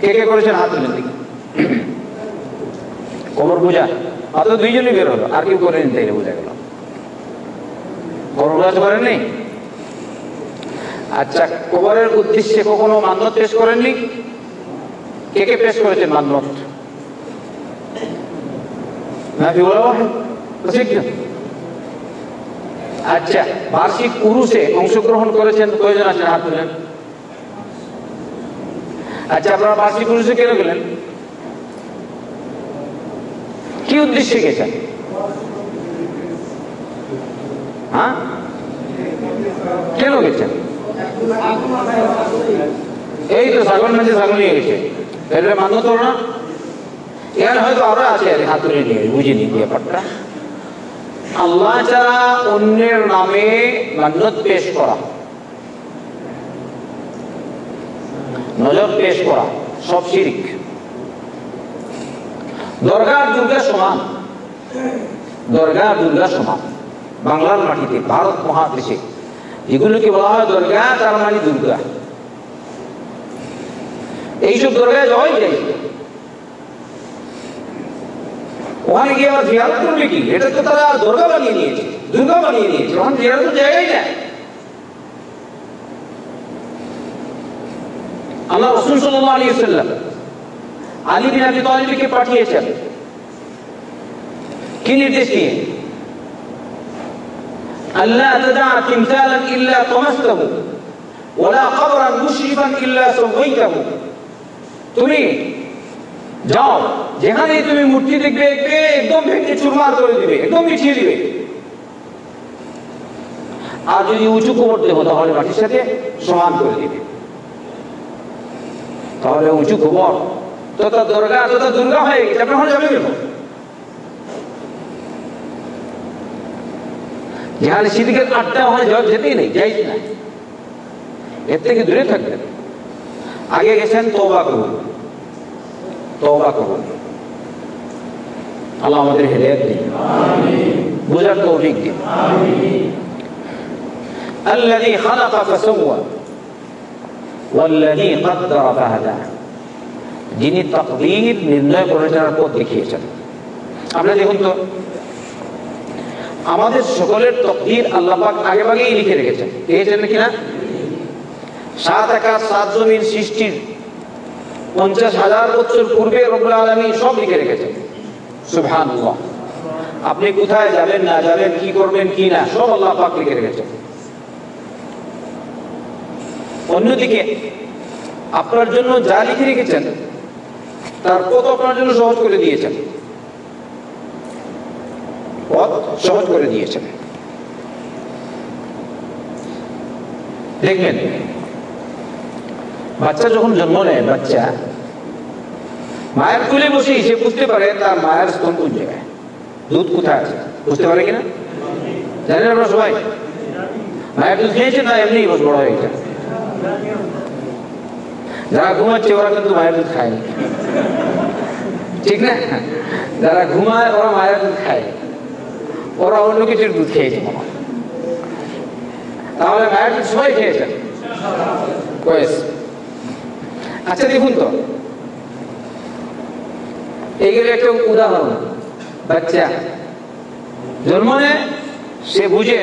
কে কে করেছেন? হাত তুলেন দেখি। কবর পূজা। অত দুইজনই বের হলো, আর কেউ করেনি তাইলে বোঝা গেল। পূজা করেননি? আচ্ছা কবরের উদ্দেশ্যে কখনো মান্যত পেশ করেননি? কে কে পেশ করেছেন মান্যত? আচ্ছা বার্ষিক উরুসে অংশগ্রহণ করেছেন কয়জন আছেন হাত তুলেন? আচ্ছা আপনারা বার্ষিক উরুসে কেন গেলেন? কি উদ্দেশ্যে গেছেন? হ্যাঁ? কেন গেছেন? এই তো ছাগল মাঝে ছাগল নিয়ে গেছে এটা মান্য তো না। এখানে হয়তো আরও আছে আর হাত তুলে নিয়ে বুঝিনি ব্যাপারটা। আল্লাহ ছাড়া অন্যের নামে মান্যত পেশ করা। নজর পেশ করা, সব শিরিক। দরগা দুর্গা সমান। দরগা দুর্গা সমান। বাংলার মাটিতে, ভারত মহাদেশে। এগুলোকে বলা হয় দরগা তার মানে দুর্গা এইসব দরগায় যাওয়াই ওখানে গিয়ে দুর্গা বানিয়ে নিয়েছে বানিয়ে নিয়েছে। জায়গাই আলী পাঠিয়েছেন। কি নির্দেশ দিয়ে? আল্লাহ তাদা তিমসালান ইল্লা তামাসতাহু ওয়ালা কবরান মুশরিফান ইল্লা সাওয়াইতাহু তুমি যাও যেখানে তুমি মূর্তি দেখবে, একদম ভেঙে চুরমার করে দিবে, একদম মিছিয়ে দিবে। আর যদি উঁচু কবর দেবো তাহলে মাটির সাথে সমান করে দিবে। তাহলে উঁচু কবর তথা দুর্গা তথা দুর্গা হয়ে গেছে আপনি যাবে যেখানে সিদ্দিকের আড্ডা ওখানে যাওয়া যেতেই নেই যাইজ না এর থেকে দূরে থাকবেন আগে গেছেন তোবা করুন তওবা করুন আল্লাহ আমাদের হেদায়েত দিন বুঝার তৌফিক দিন الذي خلق فسوى والذي قدر فهدى যিনি তকদির নির্ণয় করেছেন আর পথ দেখিয়েছেন আপনারা দেখুন তো আমাদের সকলের তকদির আল্লাহ পাক আগে আগেই লিখে রেখেছেন। লিখেছেন নাকি না সাত আকাশ সাত জমির সৃষ্টির পঞ্চাশ হাজার বছর পূর্বে রবুল আলমী সব লিখে রেখেছেন। সুবহান আপনি কোথায় যাবেন, না যাবেন, কি করবেন, কি না, সব আল্লাহ পাক লিখে রেখেছেন। অন্যদিকে, আপনার জন্য যা লিখে রেখেছেন, তার পথ আপনার জন্য সহজ করে দিয়েছেন? পথ সহজ করে দিয়েছেন। দেখবেন, বাচ্চা যখন জন্ম নেয়, বাচ্চা, মায়ের কুলে বসেই সে বুঝতে পারে তার মায়ের স্তন কোন জায়গায়। দুধ কোথায় আছে? বুঝতে পারে কিনা? জানেন আমরা সবাই? মায়ের দুধ খেয়েছে না এমনি বস বড় হয়ে গেছে। যারা ঘুমাচ্ছে ওরা কিন্তু মায়ের দুধ খায়নি। ঠিক না? যারা ঘুমায় ওরা মায়ের দুধ খায়। ওরা অন্য কিছুর দুধ খেয়েছে। তাহলে মায়ের দুধ সবাই কয়েস আচ্ছা দেখুন তো। এইগুলো একটা উদাহরণ। বাচ্চা। জন্ম সে বুঝে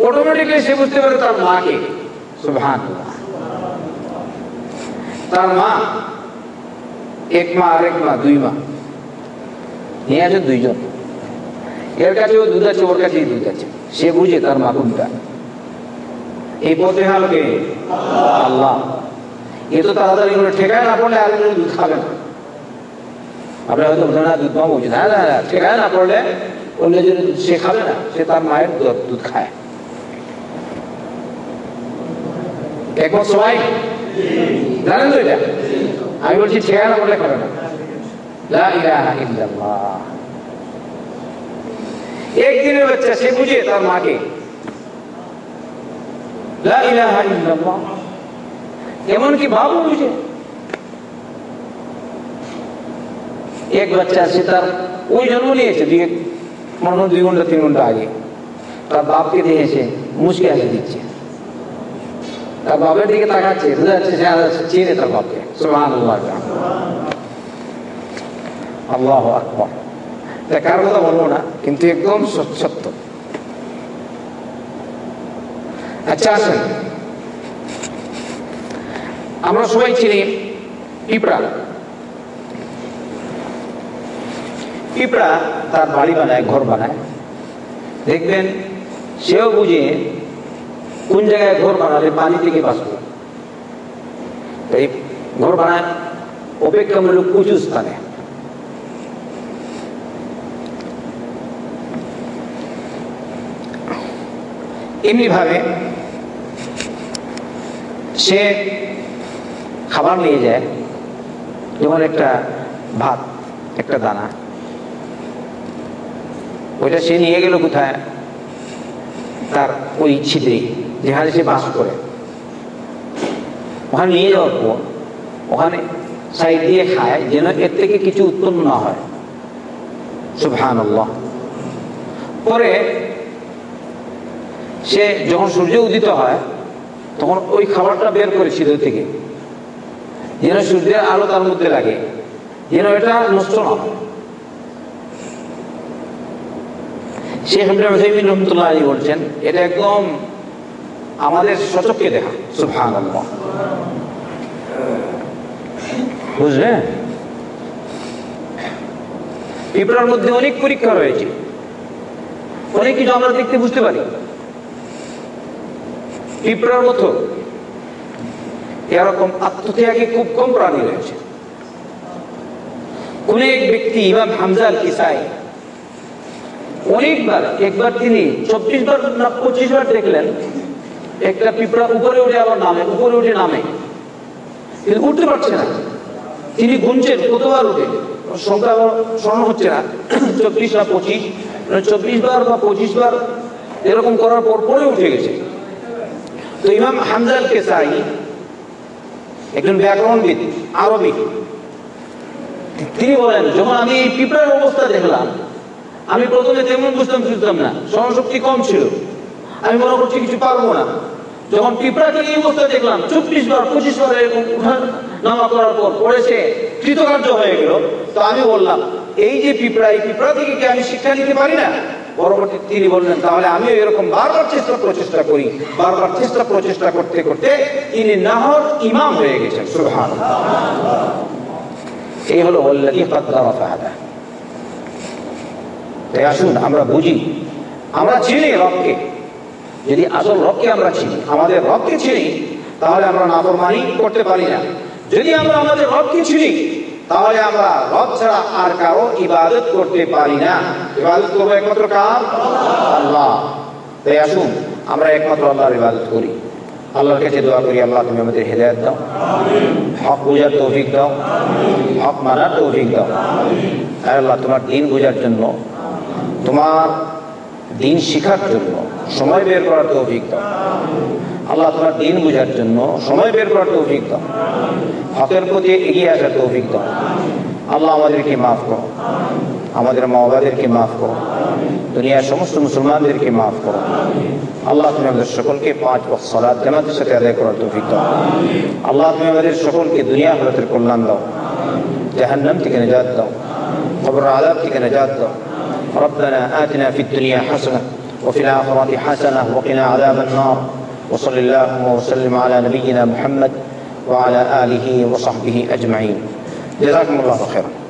অটোমেটিকলি সে বুঝতে পারে তার মাকে। তার মা, এক মা, আরেক মা, দুই মা। নিয়ে আছে দুইজন। এর কাছেও দুধ আছে, ওর কাছেই দুধ আছে। সে বুঝে তার মা কোনটা এই পথে হালকে আল্লাহ। এ তো তাড়াতাড়ি করে ঠেকায় না পড়লে আর দুধ খাবে না। আপনি হয়তো বলছেন না, দুধ হ্যাঁ ঠেকায় না পড়লে বললে যে সে খাবে না, সে তার মায়ের দুধ খায়। একমত সবাই? জানেন তো এটা? আমি বলছি, ঠেকায় না পড়লে খাবে না। লা একদিনের বাচ্চা সে বুঝে তার মাকে লা ইলাহা ইল্লাল্লাহ এমনকি বাবু বুঝে এক বাচ্চা সে তার ওই জন্ম নিয়েছে দুই মনে হয় দুই ঘণ্টা তিন ঘণ্টা আগে তার বাপকে দেখেছে মুসকে হাসি দিচ্ছে তার বাপের দিকে তাকাচ্ছে বোঝা যাচ্ছে সে চিনে তার বাপকে সুবহানাল্লাহ আল্লাহ আকবর তা কার কথা বলব না, কিন্তু একদম সত্য। আচ্ছা আসেন। আমরা সবাই চিনি পিঁপড়া পিঁপড়া তার বাড়ি বানায়, ঘর বানায়। দেখবেন, সেও বুঝে কোন জায়গায় ঘর বানালে পানি থেকে বাঁচবে। ঘর বানায় অপেক্ষামূলক উঁচু স্থানে। এমনিভাবে সে খাবার নিয়ে যায়, যেমন একটা ভাত, একটা দানা। ওইটা সে নিয়ে গেল কোথায়? তার ওই ছিদ্রে, যেখানে সে বাস করে। ওখানে নিয়ে যাওয়ার পর ওখানে সাইড দিয়ে খায়, যেন এর থেকে কিছু উৎপন্ন হয়। সুবহান পরে সে যখন সূর্য উদিত হয়, তখন ওই খাবারটা বের করে ছিদ্র থেকে। যেন সূর্যের আলো তার মধ্যে লাগে। যেন এটা নষ্ট না বলছেন, এটা একদম আমাদের দেখা। মধ্যে অনেক পরীক্ষা রয়েছে। অনেক কিছু আমরা দেখতে বুঝতে পারি। পিঁপড়ার মতো। এরকম আত্মত্যাগে খুব কম প্রাণী রয়েছে। কোন এক ব্যক্তি ইমাম হামজা কিসাই অনেকবার, একবার তিনি চব্বিশ বার না পঁচিশ বার দেখলেন, একটা পিঁপড়া উপরে উঠে আবার নামে, উপরে উঠে নামে। কিন্তু উঠতে পারছে না। তিনি গুনছেন, কতবার উঠে? সংখ্যা স্মরণ হচ্ছে না। চব্বিশ না পঁচিশ চব্বিশ বার বা পঁচিশ বার এরকম করার পর পরে উঠে গেছে। তো ইমাম হামজাল কেসাই একজন ব্যাকরণবিদ, আরবি। তিনি বলেন, যখন আমি এই পিঁপড়ার অবস্থা দেখলাম, আমি প্রথমে তেমন বুঝতাম বুঝতাম না। স্মরণশক্তি কম ছিল। আমি মনে করছি কিছু পারব না। যখন পিঁপড়াকে এই অবস্থা দেখলাম, চব্বিশ বার, পঁচিশ বার এরকম নামা করার পর পড়েছে কৃতকার্য হয়ে গেল। তো আমি বললাম, এই যে পিঁপড়া, এই পিঁপড়া থেকে কি আমি শিক্ষা নিতে পারি না? পরবর্তী তিনি বললেন, তাহলে আমিও এরকম বারবার চেষ্টা প্রচেষ্টা করি। বারবার চেষ্টা প্রচেষ্টা করতে করতে তিনি নাহর ইমাম হয়ে গেছেন সুহান এই হলো আসুন, আমরা বুঝি, আমরা চিনি রবকে। যদি আসল রবকে আমরা চিনি, আমাদের রবকে চিনি, তাহলে আমরা নাফরমানি করতে পারি না। যদি আমরা আমাদের রবকে চিনি তাহলে আমরা রব ছাড়া আর কারও ইবাদত করতে পারি না। ইবাদত করব একমাত্র কার? আল্লাহ। তাই আসুন, আমরা একমাত্র আল্লাহর ইবাদত করি। আল্লাহর কাছে দোয়া করি, আল্লাহ তুমি আমাদের হেদায়ত দাও। হক বোঝার তৌফিক দাও। হক মানার তৌফিক দাও। আর আল্লাহ তোমার দিন বোঝার জন্য তোমার দিন শিখার জন্য সময় বের করার তো অভিজ্ঞতা আল্লাহ তোমার দিন বোঝার জন্য সময় বের করার তো অভিজ্ঞতা হকের প্রতি এগিয়ে আসার তৌফিক দাও। আল্লাহ আমাদেরকে মাফ করো। আমাদের মা বাবাদেরকে মাফ করো। দুনিয়ার সমস্ত মুসলমানদেরকে মাফ করো। আল্লাহ তুমি আমাদের সকলকে পাঁচ বক্স সলাদ জামাতের সাথে আদায় করার তৌফিক দাও। আল্লাহ তুমি আমাদের সকলকে দুনিয়া হলতের কল্যাণ দাও। জাহান্নাম থেকে নাজাত দাও। খবর আদাব থেকে নাজাত দাও। ربنا آتنا في الدنيا حسنة وفي الآخرة حسنة وقنا عذاب النار. وصل اللهم وسلم على نبينا محمد وعلى آله وصحبه أجمعين. جزاكم الله خيرا.